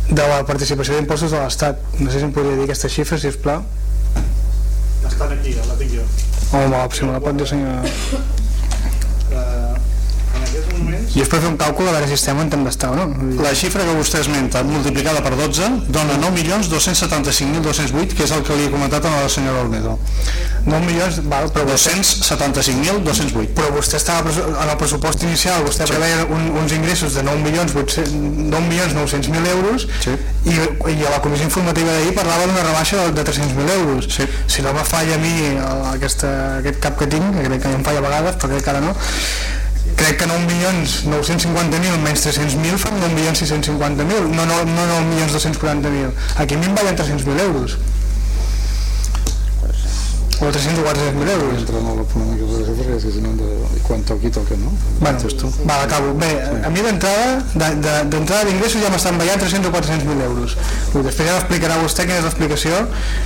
de la participació d'impostos de l'Estat no sé si em podria dir aquesta xifra, si us plau Estan aquí, la tinc jo. home, si me la pot dir senyor En jo després fer un càlcul a veure si estem on hem d'estar o no La xifra que vostè esmenta multiplicada per 12 dona 9.275.208 que és el que li he comentat a la senyora Olmedo 9 milions, val, però vostè 275.208 però vostè estava en el pressupost inicial vostè sí. preveia un, uns ingressos de 9 milions 800 9 milions 900.000 euros Sí. i, i a la comissió informativa d'ahir parlava d'una rebaixa de, de 300.000 euros Sí. si no me falla a mi aquesta, aquest cap que tinc que crec que em falla a vegades però crec que ara no crec que 9 milions 950.000 menys 300.000 fan 9 milions 650.000 no, no, no 9 milions 240.000 aquí a mi em vallen 300.000 euros o 300 o 400.000 euros entra molt la polèmica per això perquè és que si no de, quan toqui toca no? Bueno, va, acabo. Bé, a mi d'entrada, de- de- d'entrada d'ingressos ja m'estan veient 300 o 400.000 euros. I després ja m'explicarà vostè quina és l'explicació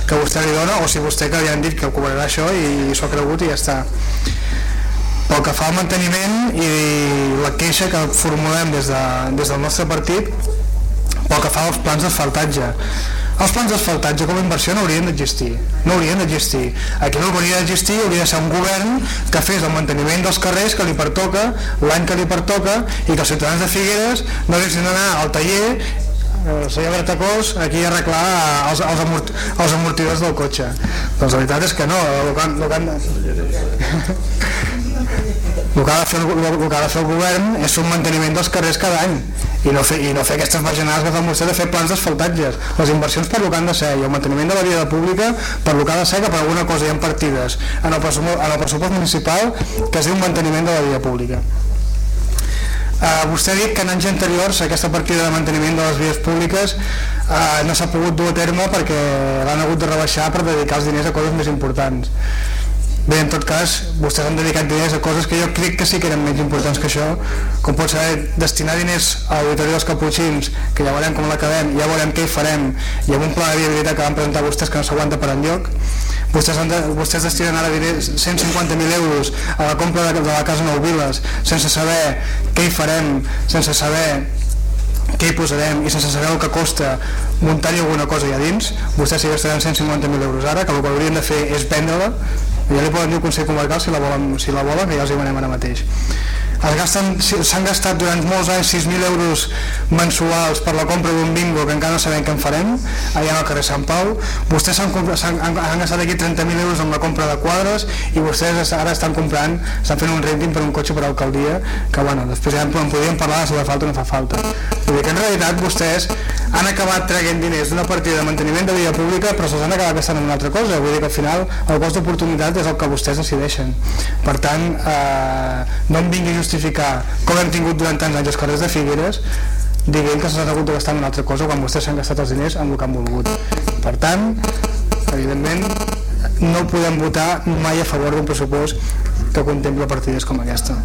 que vostè li dona, o si vostè que li han dit que cobrarà això i s'ho ha cregut i ja està. Pel que fa al manteniment i la queixa que formulem des, de, des del nostre partit, pel que fa als plans d'asfaltatge. Els plans d'asfaltatge com a inversió no haurien d'existir, no haurien d'existir. Aquí no hauria d'existir hauria de ser un govern que fes el manteniment dels carrers que li pertoca, l'any que li pertoca, i que els ciutadans de Figueres no haguessin d'anar al taller el senyor Bertacós aquí arreglar els, els, amort, els amortidors del cotxe. Doncs la veritat és que no, el que, el que el que, ha de fer, el, el que ha de fer el govern és un manteniment dels carrers cada any i no fer, i no fer aquestes marginals que fan vostè de fer plans d'asfaltatges. Les inversions per lo que han de ser i el manteniment de la via pública per lo que ha de ser que per alguna cosa hi ha partides en el, pressupost, en el pressupost municipal que es diu manteniment de la via pública. Uh, vostè ha dit que en anys anteriors aquesta partida de manteniment de les vies públiques uh, no s'ha pogut dur a terme perquè l'han hagut de rebaixar per dedicar els diners a coses més importants Bé, en tot cas, vostès han dedicat diners a coses que jo crec que sí que eren menys importants que això, com pot ser destinar diners a l'auditori dels Caputxins, que ja veurem com l'acabem, ja veurem què hi farem, i amb un pla de viabilitat que van presentar vostès que no s'aguanta per enlloc, vostès, han de, vostès destinen ara diners 150.000 euros a la compra de, de la casa Nou Viles, sense saber què hi farem, sense saber què hi posarem i sense saber el que costa muntar-hi alguna cosa allà dins, vostès s'hi gastaran 150.000 euros ara, que el que haurien de fer és vendre-la, ja li poden dir al Consell Comarcal si la volen, si la volen que ja els hi venem ara mateix. S'han gastat durant molts anys 6.000 euros mensuals per la compra d'un bingo que encara no sabem què en farem, allà al carrer Sant Pau. Vostès han, han, han gastat aquí 30.000 euros en la compra de quadres i vostès ara estan comprant, estan fent un renting per un cotxe per alcaldia, que bueno, després ja en podríem parlar de si fa falta o no fa falta. Vull dir que en realitat vostès han acabat traient diners d'una partida de manteniment de via pública però se'ls han acabat gastant en una altra cosa. Vull dir que al final el cost d'oportunitat és el que vostès decideixen. Per tant, eh, no em vingui a justificar com hem tingut durant tants anys els carrers de Figueres dient que s'han hagut de gastar en una altra cosa quan vostès s'han gastat els diners amb el que han volgut. Per tant, evidentment, no podem votar mai a favor d'un pressupost que contempla partides com aquesta.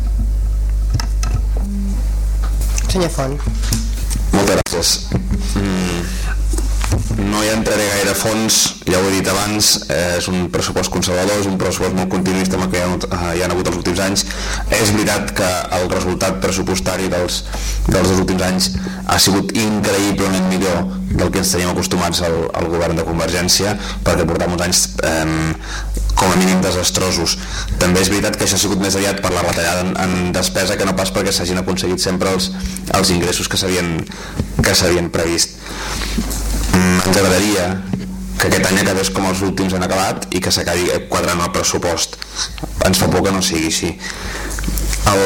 Senyor Font. Moltes gràcies. Mm, no hi entraré gaire a fons, ja ho he dit abans, eh, és un pressupost conservador, és un pressupost molt continuista amb el que hi ha, eh, hi ha hagut els últims anys. És veritat que el resultat pressupostari dels, dels dos últims anys ha sigut increïblement millor del que ens teníem acostumats al, al govern de Convergència, perquè portàvem uns anys eh, com a mínim desastrosos. També és veritat que això ha sigut més aviat per la retallada en, en despesa que no pas perquè s'hagin aconseguit sempre els, els ingressos que s'havien que s'havien previst. Ens agradaria que aquest any acabés com els últims han acabat i que s'acabi quadrant el pressupost. Ens fa por que no sigui així. El,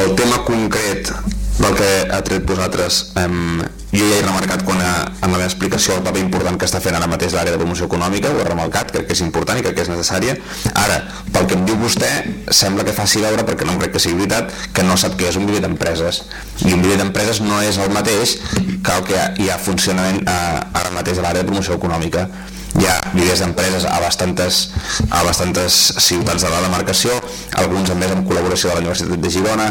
el tema concret del que ha tret vosaltres, em, jo ja he remarcat quan a, en la meva explicació el paper important que està fent ara mateix l'àrea de promoció econòmica, ho he remarcat, crec que és important i crec que és necessària. Ara, pel que em diu vostè, sembla que faci veure, perquè no crec que sigui veritat, que no sap què és un bitllet d'empreses. I un bitllet d'empreses no és el mateix que el que hi ha funcionament eh, ara mateix a l'àrea de promoció econòmica. Hi ha vivers d'empreses a bastantes, a bastantes ciutats de la demarcació, alguns a més en col·laboració de la Universitat de Girona,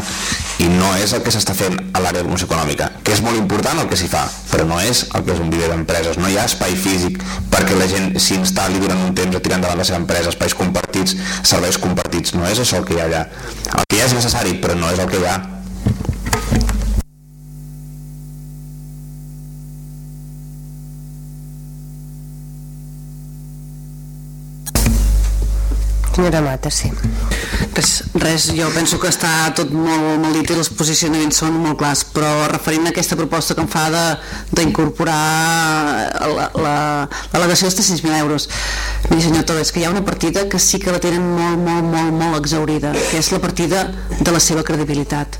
i no és el que s'està fent a l'àrea econòmica, que és molt important el que s'hi fa, però no és el que és un viver d'empreses. No hi ha espai físic perquè la gent s'instal·li durant un temps a tirar endavant la seva empresa, espais compartits, serveis compartits, no és això el que hi ha allà. El que hi ha és necessari, però no és el que hi ha Senyora Mata, sí. Res, res, jo penso que està tot molt, molt dit i els posicionaments són molt clars, però referint a aquesta proposta que em fa d'incorporar la, la, l'al·legació de 6.000 euros, miri senyor Torres, que hi ha una partida que sí que la tenen molt, molt, molt, molt exaurida, que és la partida de la seva credibilitat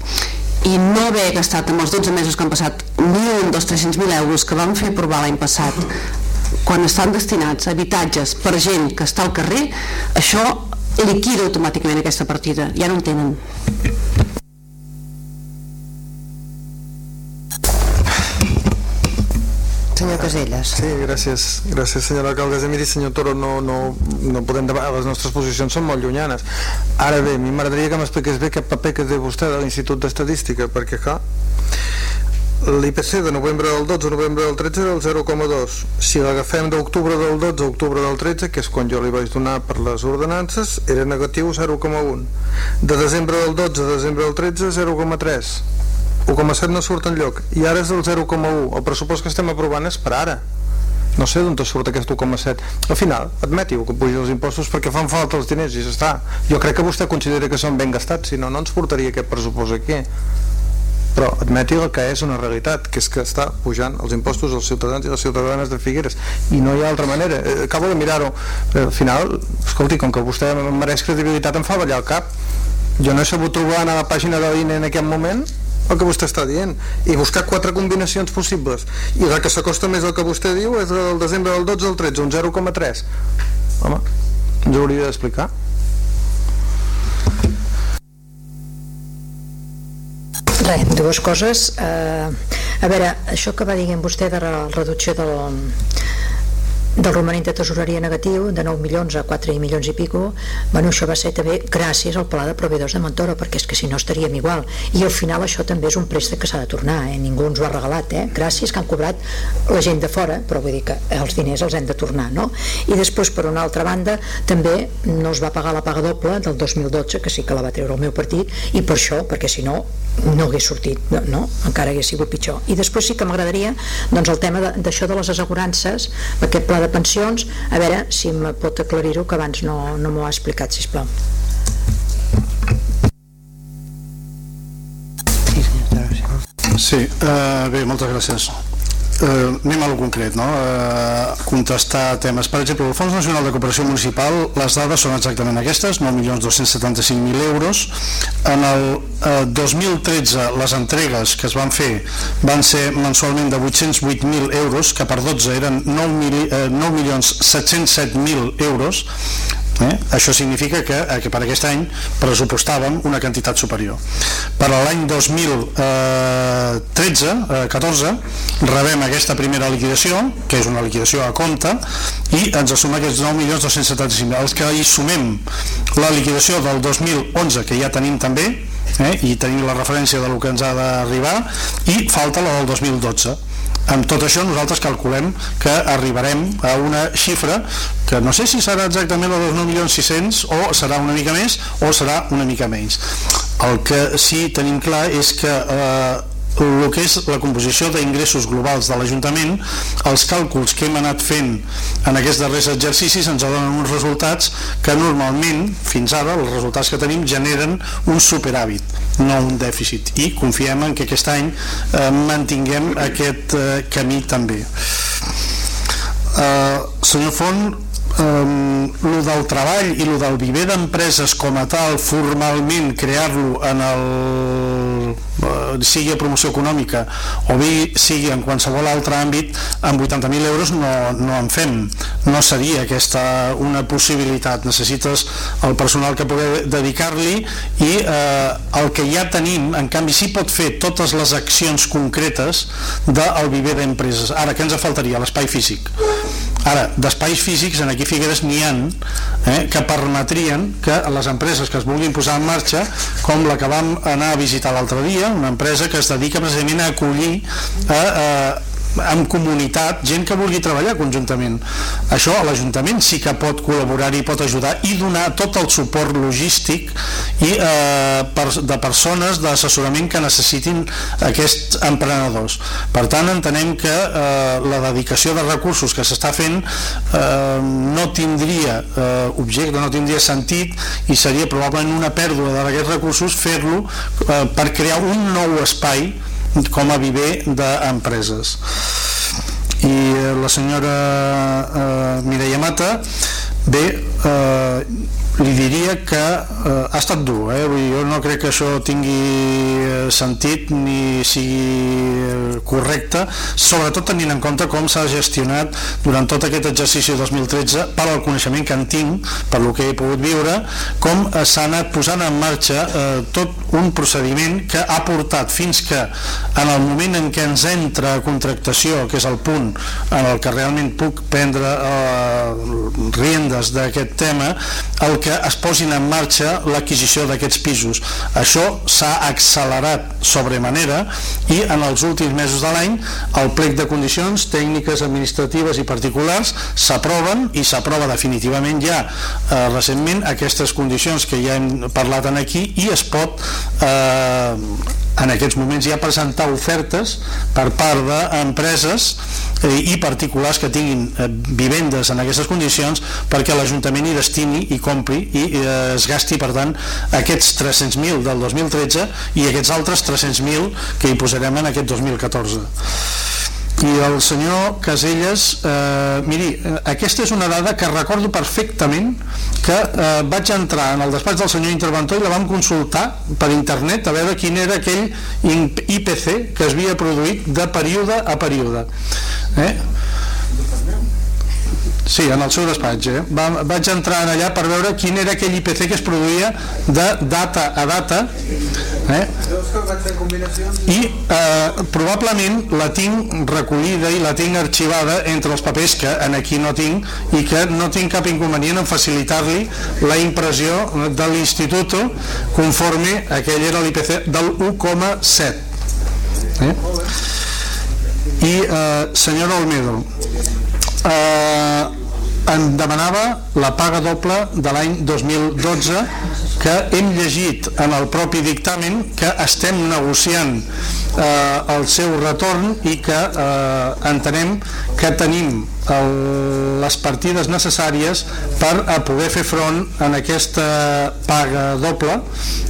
i no haver gastat en els 12 mesos que han passat 1.000, 200, 300.000 euros que vam fer provar l'any passat quan estan destinats a habitatges per gent que està al carrer, això liquida automàticament aquesta partida, ja no en tenen. Senyor Caselles. Sí, gràcies, gràcies senyora alcaldessa. Miri, senyor Toro, no, no, no podem debatre, les nostres posicions són molt llunyanes. Ara bé, a mi m'agradaria que m'expliqués bé aquest paper que té vostè de l'Institut d'Estadística, perquè clar, l'IPC de novembre del 12 a novembre del 13 era el 0,2 si l'agafem d'octubre del 12 a octubre del 13 que és quan jo li vaig donar per les ordenances era negatiu 0,1 de desembre del 12 a desembre del 13 0,3 1,7 no surt en lloc i ara és el 0,1 el pressupost que estem aprovant és per ara. No sé d'on surt aquest 1,7 al final, admeti-ho, que pugi els impostos perquè fan falta els diners i està. Jo crec que vostè considera que són ben gastats si no, no ens portaria aquest pressupost aquí però admeti el que és una realitat que és que està pujant els impostos als ciutadans i les ciutadanes de Figueres. I no hi ha altra manera, eh, acabo de mirar-ho. Eh, al final, escolti, com que vostè mereix credibilitat em fa ballar el cap. Jo no he sabut trobar a la pàgina de l'INE en aquest moment el que vostè està dient. I buscar quatre combinacions possibles. I la que s'acosta més al que vostè diu és el desembre del 12 al 13, un 0,3 home, ens ho hauria d'explicar Res, dues coses. Eh, a veure, això que va dient vostè de la reducció del, del romanent de tesoreria negatiu de 9 milions a 4 milions i pico bueno, això va ser també gràcies al pla de proveedors de Montoro perquè és que si no estaríem igual i al final això també és un préstec que s'ha de tornar eh? ningú ens ho ha regalat eh? gràcies que han cobrat la gent de fora però vull dir que els diners els hem de tornar no? i després per una altra banda també no es va pagar la paga doble del 2012 que sí que la va treure el meu partit i per això, perquè si no no hagués sortit, no, no? encara hagués sigut pitjor. I després sí que m'agradaria doncs el tema d'això de, les assegurances, aquest pla de pensions, a veure si em pot aclarir-ho, que abans no, no m'ho ha explicat, sisplau. Sí, uh, bé, moltes gràcies eh, anem a lo concret, no? eh, contestar temes. Per exemple, el Fons Nacional de Cooperació Municipal, les dades són exactament aquestes, 9.275.000 euros. En el eh, 2013 les entregues que es van fer van ser mensualment de 808.000 euros, que per 12 eren 9.707.000 eh, euros, Eh? Això significa que, eh, que per aquest any pressupostàvem una quantitat superior. Per l'any 2013, eh, 14, rebem aquesta primera liquidació, que és una liquidació a compte, i ens assuma aquests 9.275.000. Els que hi sumem la liquidació del 2011, que ja tenim també, eh, i tenim la referència de lo que ens ha d'arribar, i falta la del 2012 amb tot això nosaltres calculem que arribarem a una xifra que no sé si serà exactament la dels 9.600.000 o serà una mica més o serà una mica menys. El que sí tenim clar és que eh, el que és la composició d'ingressos globals de l'Ajuntament, els càlculs que hem anat fent en aquests darrers exercicis ens donen uns resultats que normalment, fins ara, els resultats que tenim generen un superàvit, no un dèficit, i confiem en que aquest any eh, mantinguem aquest eh, camí també. Eh, senyor Font, um, lo del treball i lo del viver d'empreses com a tal formalment crear-lo en el uh, sigui a promoció econòmica o bé sigui en qualsevol altre àmbit amb 80.000 euros no, no en fem. No seria aquesta una possibilitat. Necessites el personal que poder dedicar-li i uh, el que ja tenim en canvi sí pot fer totes les accions concretes del viver d'empreses. Ara que ens faltaria? L'espai físic. Ara, d'espais físics en aquí Figueres n'hi han eh, que permetrien que les empreses que es vulguin posar en marxa, com la que vam anar a visitar l'altre dia, una empresa que es dedica precisament a acollir a, a en comunitat, gent que vulgui treballar conjuntament. Això l'Ajuntament sí que pot col·laborar i pot ajudar i donar tot el suport logístic i eh, per, de persones d'assessorament que necessitin aquests emprenedors. Per tant, entenem que eh, la dedicació de recursos que s'està fent eh, no tindria eh, objecte, no tindria sentit i seria probablement una pèrdua d'aquests recursos fer-lo eh, per crear un nou espai com a viver d'empreses. I eh, la senyora eh, Mireia Mata bé eh, li diria que eh, ha estat dur eh? Vull dir, jo no crec que això tingui eh, sentit ni sigui eh, correcte sobretot tenint en compte com s'ha gestionat durant tot aquest exercici 2013 per al coneixement que en tinc per lo que he pogut viure com s'ha anat posant en marxa eh, tot un procediment que ha portat fins que en el moment en què ens entra a contractació que és el punt en el que realment puc prendre eh, riendes d'aquest tema el que es posin en marxa l'adquisició d'aquests pisos. Això s'ha accelerat sobremanera i en els últims mesos de l'any el plec de condicions tècniques, administratives i particulars s'aproven i s'aprova definitivament ja eh, recentment aquestes condicions que ja hem parlat en aquí i es pot eh, en aquests moments ja presentar ofertes per part d'empreses eh, i particulars que tinguin eh, vivendes en aquestes condicions perquè l'Ajuntament hi destini i compri i eh, es gasti per tant aquests 300.000 del 2013 i aquests altres 300.000 que hi posarem en aquest 2014 i el senyor Caselles eh, miri, eh, aquesta és una dada que recordo perfectament que eh, vaig entrar en el despatx del senyor interventor i la vam consultar per internet a veure quin era aquell IPC que es havia produït de període a període eh? Sí, en el seu despatx. Eh? Va, vaig entrar allà per veure quin era aquell IPC que es produïa de data a data eh? i eh, probablement la tinc recollida i la tinc arxivada entre els papers que en aquí no tinc i que no tinc cap inconvenient en facilitar-li la impressió de l'Institut conforme aquell era l'IPC del 1,7 eh? i eh, senyora Olmedo eh, en demanava la paga doble de l'any 2012 que hem llegit en el propi dictamen que estem negociant eh, el seu retorn i que eh, entenem que tenim el, les partides necessàries per a poder fer front en aquesta paga doble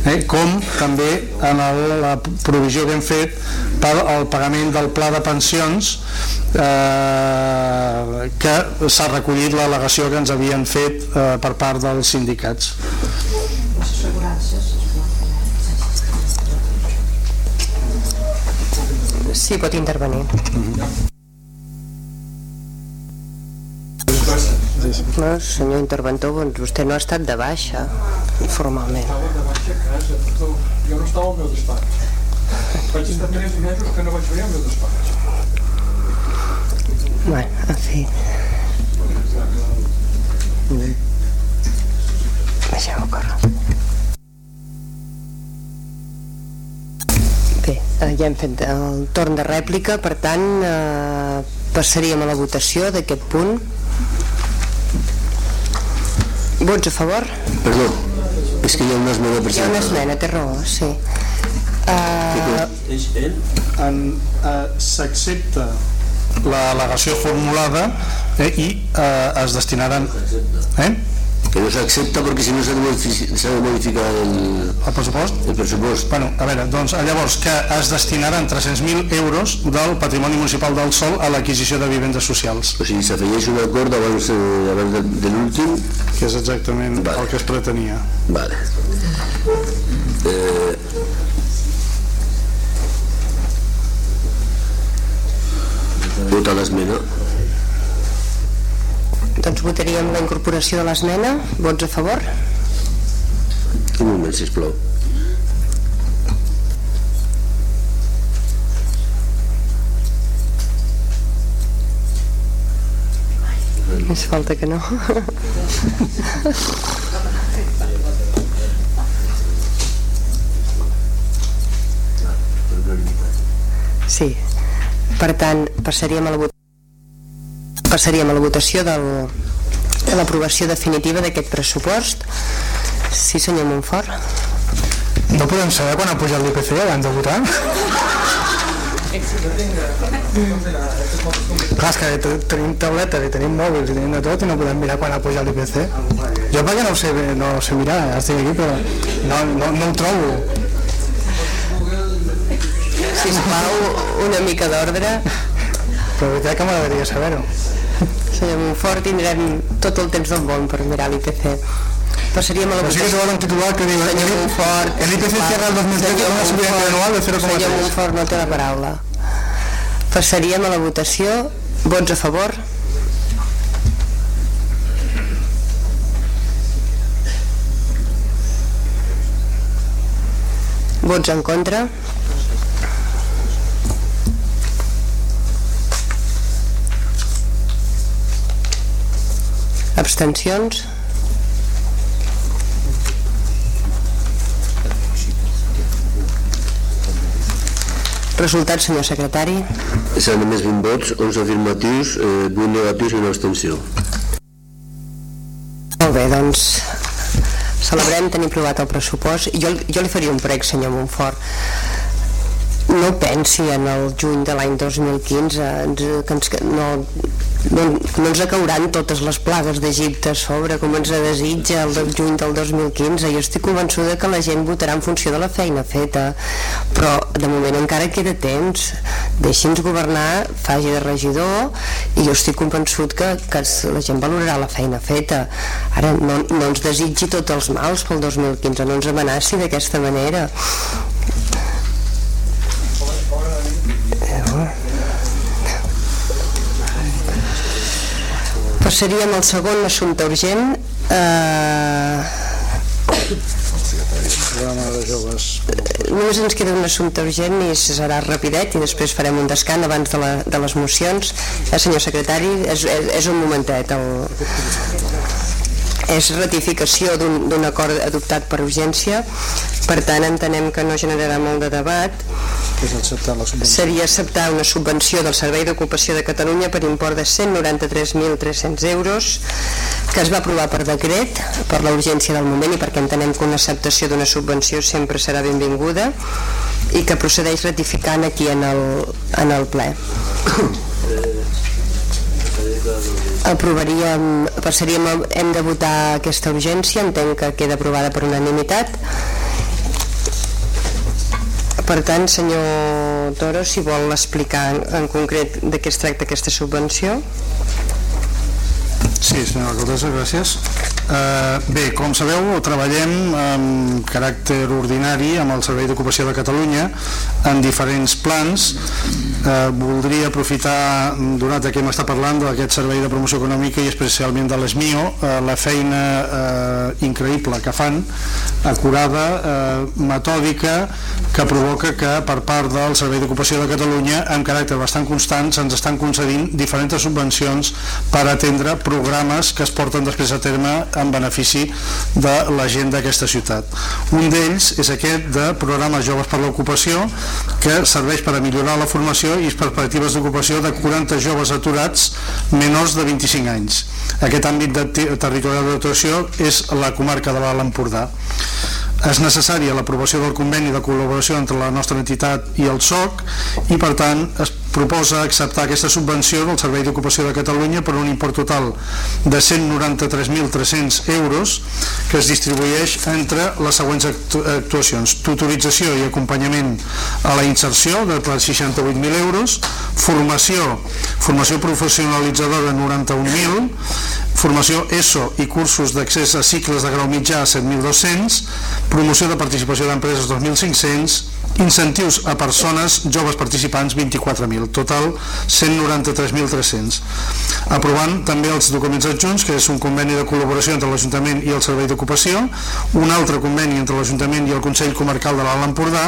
eh, com també en el, la provisió que hem fet per al pagament del pla de pensions eh, que s'ha recollit l'al·legació que ens havien fet eh, per part dels sindicats. Sí, pot intervenir. No, senyor interventor, doncs vostè no ha estat de baixa, formalment. Estava de baixa a casa, perdó. Jo no estava al meu despatx. Vaig estar tres mesos que no vaig venir al meu despatx. Bueno, en fi. Deixem-ho córrer. Bé, eh, ja hem fet el torn de rèplica, per tant eh, passaríem a la votació d'aquest punt. Vots a favor? Perdó, és que hi ha una esmena Hi ha presentada. una esmena, té raó, sí. Uh, En- eh, S'accepta l'al·legació formulada eh, i eh, es destinaran... Eh? Que no s'accepta perquè si no s'ha de, modifi- s'ha de modificar el, el pressupost? El pressupost. Bueno, a veure, doncs llavors que es destinaran 300.000 euros del patrimoni municipal del Sol a l'adquisició de vivendes socials. O sigui, s'afegeix un acord abans, eh, abans de, de l'últim. Que és exactament vale. el que es pretenia. Vale. Eh, vota l'esmena. Doncs votaríem la incorporació de l'esmena. Vots a favor? Un moment, sisplau. Més falta que no. Sí. Per tant, passaríem a la votació passaríem a la votació del, de l'aprovació definitiva d'aquest pressupost. Sí, senyor Montfort. No podem saber quan ha pujat l'IPC abans de votar? Clar, és que te- tenim tauletes i tenim mòbils i tenim de tot i no podem mirar quan ha pujat l'IPC. Jo perquè no ho sé, no ho sé mirar, ja estic aquí, però no, no, no ho trobo. Sisplau, una mica d'ordre. Però veritat que m'agradaria saber-ho. Senyor Montfort, tindrem tot el temps del món per mirar l'IPC. Passaríem a la Però sí que votació. titular que diu Senyor Montfort. el IPC cierra el 2013 con una subida anual de Senyor 0,3. Montfort, no té la paraula. Passaríem a la votació. Vots a favor? Vots en contra? Abstencions? Resultat, senyor secretari. S'han emès 20 vots, 11 afirmatius, eh, 8 negatius i una abstenció. Molt bé, doncs celebrem tenir aprovat el pressupost. Jo, jo li faria un prec, senyor Montfort. No pensi en el juny de l'any 2015, ens, que ens, no, no, no ens cauran totes les plagues d'Egipte a sobre, com ens desitja el del juny del 2015. Jo estic convençuda que la gent votarà en funció de la feina feta, però de moment encara queda temps. Deixi'ns governar, faci de regidor, i jo estic convençut que, que la gent valorarà la feina feta. Ara, no, no ens desitgi tots els mals pel 2015, no ens amenaci d'aquesta manera. Passaríem al segon assumpte urgent. Eh, només ens queda un assumpte urgent i serà rapidet i després farem un descant abans de, la, de les mocions. Eh, senyor secretari, és, és, és un momentet. El, és ratificació d'un acord adoptat per urgència, per tant entenem que no generarà molt de debat. És acceptar la subvenció. Seria acceptar una subvenció del Servei d'Ocupació de Catalunya per import de 193.300 euros que es va aprovar per decret per la urgència del moment i perquè entenem que una acceptació d'una subvenció sempre serà benvinguda i que procedeix ratificant aquí en el, en el ple. Aprovaríem, passaríem, hem de votar aquesta urgència, entenc que queda aprovada per unanimitat. Per tant, senyor Toro, si vol explicar en, en concret de què es tracta aquesta subvenció. Sí, senyora alcaldessa, gràcies. Eh, bé, com sabeu, treballem amb caràcter ordinari amb el Servei d'Ocupació de Catalunya en diferents plans. Eh, voldria aprofitar, donat que m'està parlant d'aquest Servei de Promoció Econòmica i especialment de l'ESMIO, eh, la feina eh, increïble que fan, acurada, eh, metòdica, que provoca que per part del Servei d'Ocupació de Catalunya, amb caràcter bastant constant, se'ns estan concedint diferents subvencions per atendre programes que es porten després a terme en benefici de la gent d'aquesta ciutat. Un d'ells és aquest de programes joves per l'ocupació que serveix per a millorar la formació i perspectives d'ocupació de 40 joves aturats menors de 25 anys. Aquest àmbit de te- territorial d'actuació és la comarca de l'Alt Empordà. És necessària l'aprovació del conveni de col·laboració entre la nostra entitat i el SOC i per tant es proposa acceptar aquesta subvenció del Servei d'Ocupació de Catalunya per un import total de 193.300 euros que es distribueix entre les següents actu actuacions. Tutorització i acompanyament a la inserció de per 68.000 euros formació formació professionalitzadora 91.000 formació ESO i cursos d'accés a cicles de grau mitjà 7.200 promoció de participació d'empreses 2.500 incentius a persones joves participants 24.000, total 193.300 aprovant també els documents adjunts que és un conveni de col·laboració entre l'Ajuntament i el Servei d'Ocupació un altre conveni entre l'Ajuntament i el Consell Comarcal de l'Alt Empordà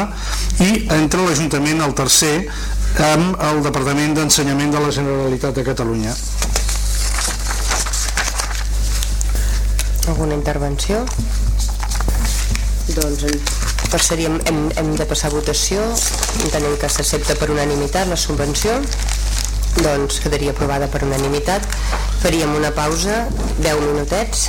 i entre l'Ajuntament el tercer amb el Departament d'Ensenyament de la Generalitat de Catalunya. Alguna intervenció? Doncs en, passaríem, hem, hem de passar a votació, entenent que s'accepta per unanimitat la subvenció, doncs quedaria aprovada per unanimitat. Faríem una pausa, 10 minutets,